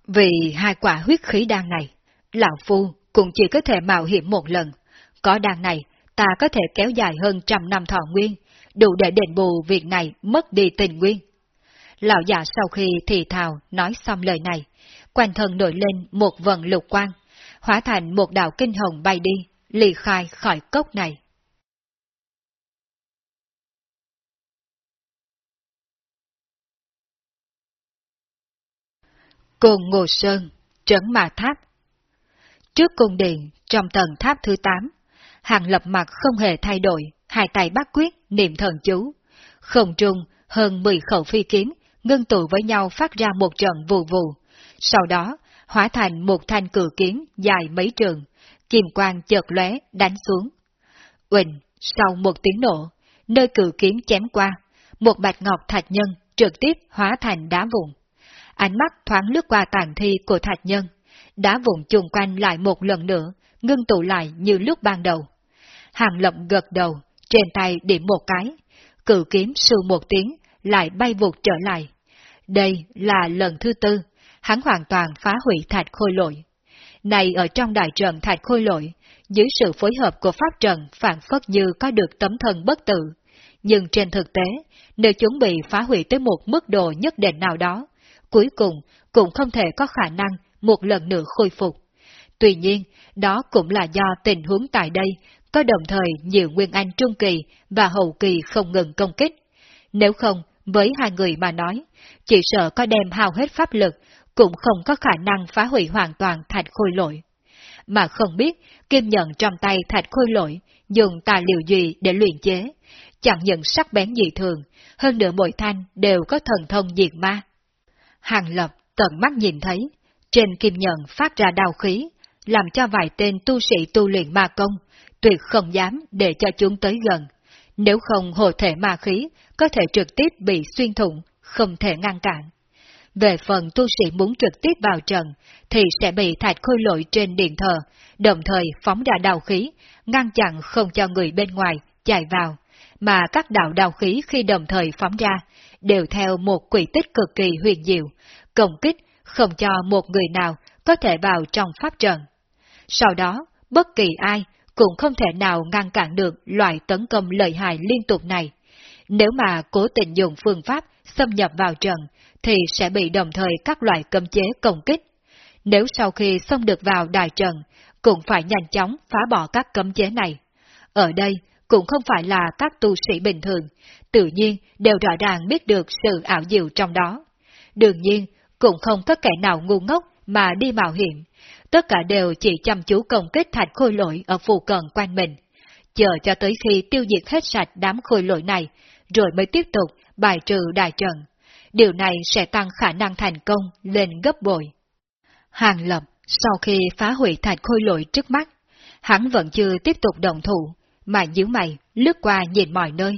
Vì hai quả huyết khí đan này, lão phu cũng chỉ có thể mạo hiểm một lần. Có đan này, ta có thể kéo dài hơn trăm năm thọ nguyên, đủ để đền bù việc này mất đi tình nguyên. Lão già sau khi thì thào nói xong lời này, quanh thân nổi lên một vần lục quang, hóa thành một đạo kinh hồng bay đi, ly khai khỏi cốc này. Cồn Ngô Sơn, Trấn Mà Tháp Trước cung điện, trong tầng tháp thứ 8, hàng lập mặt không hề thay đổi, hai tay bắt quyết, niệm thần chú. Không trung, hơn 10 khẩu phi kiếm, ngưng tụ với nhau phát ra một trận vù vù. Sau đó, hóa thành một thanh cử kiếm dài mấy trường, kim quang chợt lóe đánh xuống. Uỳnh, sau một tiếng nổ, nơi cử kiếm chém qua, một bạch ngọc thạch nhân trực tiếp hóa thành đá vụn. Ánh mắt thoáng lướt qua tàn thi của thạch nhân, đá vụn chung quanh lại một lần nữa, ngưng tụ lại như lúc ban đầu. Hàng lộng gật đầu, trên tay điểm một cái, cử kiếm sư một tiếng, lại bay vụt trở lại. Đây là lần thứ tư, hắn hoàn toàn phá hủy thạch khôi lội. này ở trong đại trận thạch khôi lội, dưới sự phối hợp của pháp trận phản phất như có được tấm thân bất tử. Nhưng trên thực tế, nếu chúng bị phá hủy tới một mức độ nhất định nào đó, cuối cùng cũng không thể có khả năng một lần nữa khôi phục. Tuy nhiên, đó cũng là do tình huống tại đây có đồng thời nhiều nguyên anh trung kỳ và hậu kỳ không ngừng công kích. Nếu không, với hai người mà nói, chỉ sợ có đem hao hết pháp lực, cũng không có khả năng phá hủy hoàn toàn thạch khôi lỗi. Mà không biết, kim nhận trong tay thạch khôi lỗi, dùng tài liệu gì để luyện chế, chẳng những sắc bén dị thường, hơn nữa mỗi thanh đều có thần thông diệt ma. Hàng lập tận mắt nhìn thấy, trên kim nhận phát ra đau khí, làm cho vài tên tu sĩ tu luyện ma công, tuyệt không dám để cho chúng tới gần. Nếu không hồ thể ma khí, có thể trực tiếp bị xuyên thủng, không thể ngăn cản. Về phần tu sĩ muốn trực tiếp vào trận, thì sẽ bị thạch khôi lội trên điện thờ, đồng thời phóng ra đào khí, ngăn chặn không cho người bên ngoài chạy vào, mà các đạo đào khí khi đồng thời phóng ra, đều theo một quỷ tích cực kỳ huyền diệu, công kích không cho một người nào có thể vào trong pháp trận. Sau đó, bất kỳ ai cũng không thể nào ngăn cản được loại tấn công lợi hại liên tục này. Nếu mà cố tình dùng phương pháp xâm nhập vào trận, thì sẽ bị đồng thời các loại cấm chế công kích. Nếu sau khi xông được vào đài trận, cũng phải nhanh chóng phá bỏ các cấm chế này. Ở đây, cũng không phải là các tu sĩ bình thường, tự nhiên đều rõ ràng biết được sự ảo diệu trong đó. Đương nhiên, cũng không có kẻ nào ngu ngốc mà đi mạo hiểm, tất cả đều chỉ chăm chú công kích thạch khôi lỗi ở phù cận quanh mình, chờ cho tới khi tiêu diệt hết sạch đám khôi lỗi này, rồi mới tiếp tục bài trừ đại trận. Điều này sẽ tăng khả năng thành công lên gấp bội. Hàng Lập sau khi phá hủy thạch khôi lỗi trước mắt, hắn vẫn chưa tiếp tục động thủ, mà nhíu mày lướt qua nhìn mọi nơi.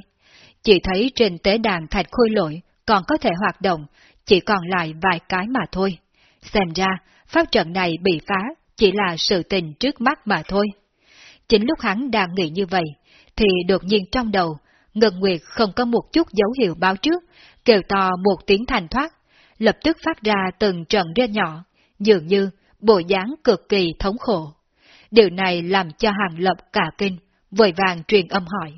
Chỉ thấy trên tế đàn thạch khôi lỗi còn có thể hoạt động, chỉ còn lại vài cái mà thôi. Xem ra, pháp trận này bị phá chỉ là sự tình trước mắt mà thôi. Chính lúc hắn đang nghĩ như vậy, thì đột nhiên trong đầu, Ngân Nguyệt không có một chút dấu hiệu báo trước, kêu to một tiếng thành thoát, lập tức phát ra từng trận rên nhỏ, dường như bộ dáng cực kỳ thống khổ. Điều này làm cho hàng lập cả kinh, vội vàng truyền âm hỏi.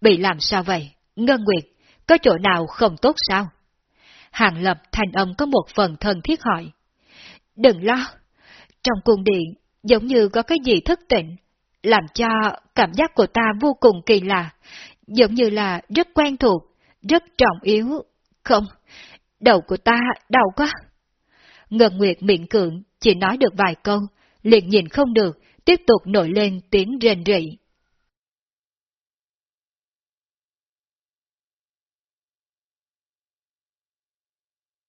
Bị làm sao vậy? Ngân Nguyệt, có chỗ nào không tốt sao? Hàng lập thành âm có một phần thân thiết hỏi. Đừng lo, trong cung điện giống như có cái gì thức tỉnh, làm cho cảm giác của ta vô cùng kỳ lạ, giống như là rất quen thuộc, rất trọng yếu. Không, đầu của ta đau quá. Ngân Nguyệt miệng cưỡng chỉ nói được vài câu, liền nhìn không được, tiếp tục nổi lên tiếng rền rỉ.